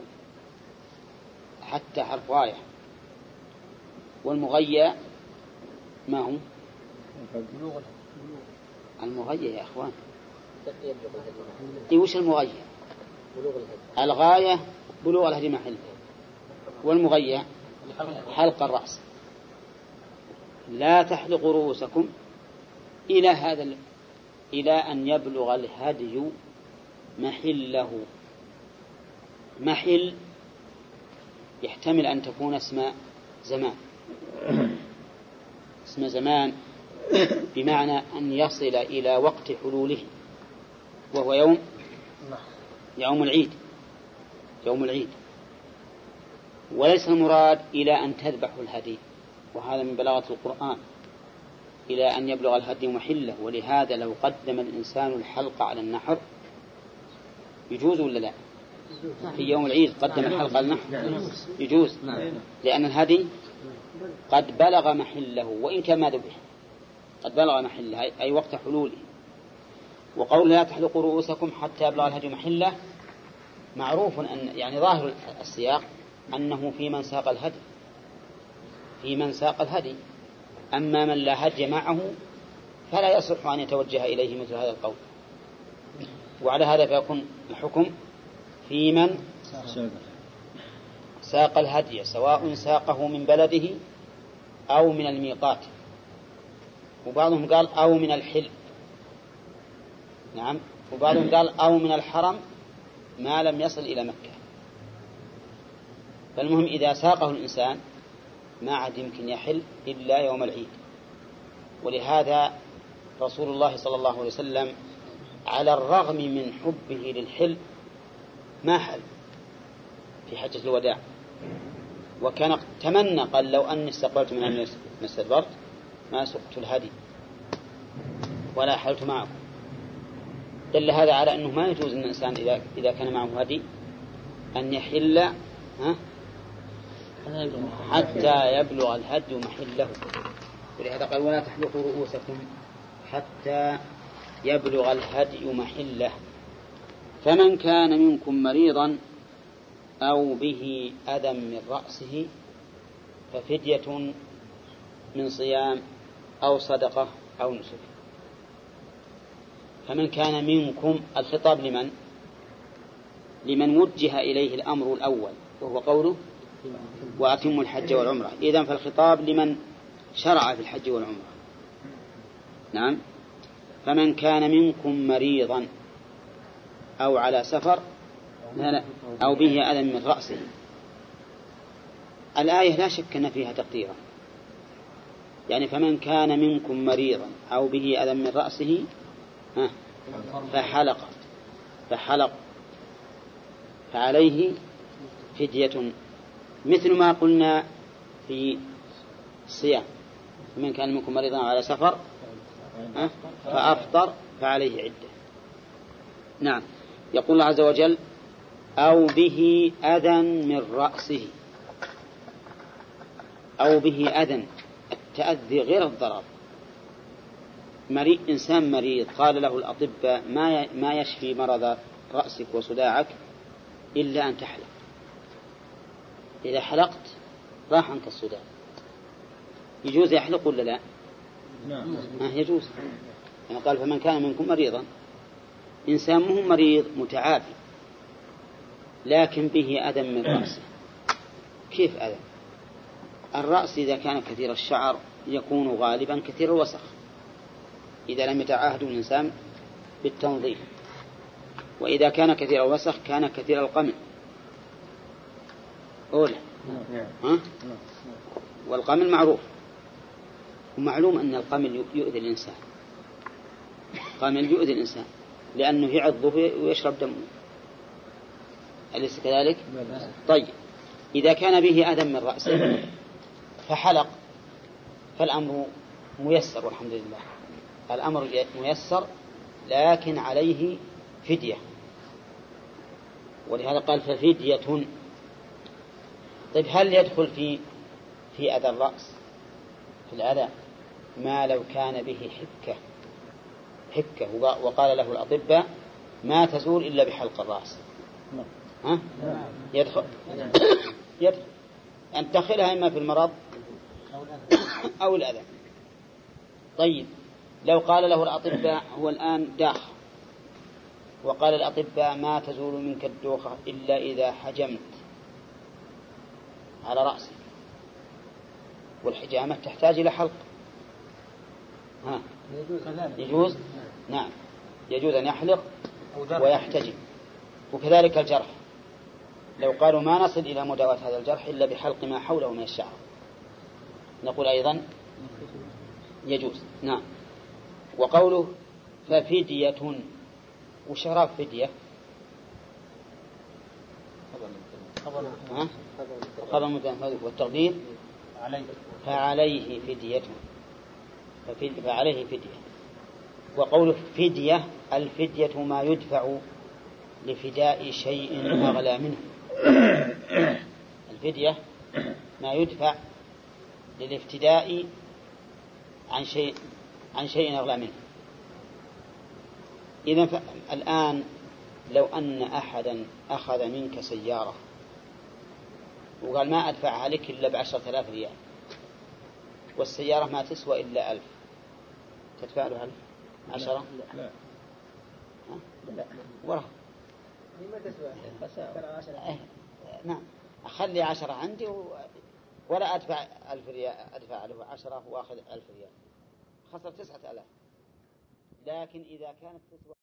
حتى حرف غاية. والمغيى ما هو؟ المغيى يا أخوان. إيه وش المغيى؟ الغاية بلوغ الهدي محله والمغيى حلق الرأس. لا تحلقوا رؤوسكم إلى هذا ال... إلى أن يبلغ الهدي محله. محل يحتمل أن تكون اسم زمان. اسم زمان بمعنى أن يصل إلى وقت حلوله وهو يوم يوم العيد. يوم العيد. وليس المراد إلى أن تذبحوا الهدي وهذا من بلاغة القرآن. إلى أن يبلغ الهدي محلة ولهذا لو قدم الإنسان الحلق على النحر يجوز ولا لا؟ في يوم العيد قدم الحلق على النحر. يجوز. لأن الهدي قد بلغ محله وإن كان ما ذبح قد بلغ محله أي وقت حلوله. وقول لا تحلقوا رؤوسكم حتى يبلغ الهدي محله معروف أن يعني ظاهر السياق أنه في من ساق الهدي. في من ساق الهدي. أما من لا هدي معه فلا يصح أن يتوجه إليه مثل هذا القول. وعلى هذا فيكون الحكم في من ساق الهدي سواء ساقه من بلده أو من الميقات. وبعضهم قال أو من الحل نعم. وبعضهم قال أو من الحرم ما لم يصل إلى مكة. فالمهم إذا ساقه الإنسان ما عاد يمكن يحل إلا يوم العيد. ولهذا رسول الله صلى الله عليه وسلم على الرغم من حبه للحل ما حل في حجة الوداع. وكان تمنى قال لو أني استقبلت من أن استدبرت ما سقت الهدي ولا حلت معكم. دل هذا على أنه ما يجوز أن الإنسان إذا إذا كان معه هدي أن يحل ها؟ حتى يبلغ الهدي محله. ولهذا قال ولا تحلقوا رؤوسكم حتى يبلغ الهدي محله. فمن كان منكم مريضا أو به أذى من رأسه ففدية من صيام أو صدقة أو نسك. فمن كان منكم الخطاب لمن؟ لمن وجه إليه الأمر الأول وهو قوله وأتموا الحج والعمرة. إذا فالخطاب لمن شرع في الحج والعمرة. نعم. فمن كان منكم مريضا أو على سفر أو به أذى من رأسه. الآية لا شك أن فيها تقديرا. يعني فمن كان منكم مريضا أو به أذى من رأسه فحلق فحلق فعليه فدية. مثل ما قلنا في الصيام من كان منكم مريضا على سفر؟ فأفطر فعليه عدة. نعم. يقول الله عز وجل أو به أذى من رأسه. أو به أذى التأذي غير الضرر. مريء إنسان مريض قال له الأطباء ما ما يشفي مرض رأسك وصداعك إلا أن تحلق. إذا حلقت راح عنك الصداع. يجوز يحلق ولا لا؟ نعم. ما يجوز. يعني قال فمن كان منكم مريضا إنسان مو مريض متعافي لكن به أذى من رأسه. كيف أذى؟ الرأس إذا كان كثير الشعر يكون غالبا كثير الوسخ. إذا لم يتعاهد الإنسان بالتنظيف. وإذا كان كثير الوسخ كان كثير القمع. أولى ها؟ والقمل معروف. ومعلوم أن القمل يؤذي الإنسان. قمل يؤذي الإنسان. لأنه يعضه ويشرب دمه. أليس كذلك؟ طيب. إذا كان به أذى من رأسه فحلق. فالأمر ميسر والحمد لله. الأمر ميسر لكن عليه فدية. ولهذا قال ففدية. طيب هل يدخل في في أذى الرأس في الأذى؟ ما لو كان به حكة. حكة وقال له الأطباء ما تزول إلا بحلق الرأس. ها؟ يدخل. يدخل. أن تدخلها إما في المرض أو الأذى. طيب. لو قال له الأطباء هو الآن داخ. وقال الأطباء ما تزول منك الدوخة إلا إذا حجمت على رأسك. والحجامة تحتاج إلى حلق. ها؟ يجوز؟ نعم. يجوز أن يحلق ويحتجم. وكذلك الجرح. لو قالوا ما نصل إلى مداواة هذا الجرح إلا بحلق ما حوله من الشعر. نقول أيضا يجوز. نعم. وقوله ففدية وشراب فدية؟ خبر مبتدا والتقدير فعليه فدية. فعليه فدية. وقوله فدية الفدية ما يدفع لفداء شيء أغلى منه. الفدية ما يدفع للافتداء عن شيء عن شيء أغلى منه. إذا الآن لو أن أحدا أخذ منك سيارة وقال ما أدفعها لك إلا بعشرة آلاف ريال والسيارة ما تسوى إلا ألف تدفع له ألف؟ عشرة؟ لا لا. ورا. ما تسوى. إيه، نعم. أخلي عشرة عندي و... ولا أدفع ألف ريال أدفع له عشرة وآخذ ألف ريال. خسر تسعة ألاف. لكن إذا كانت تسوى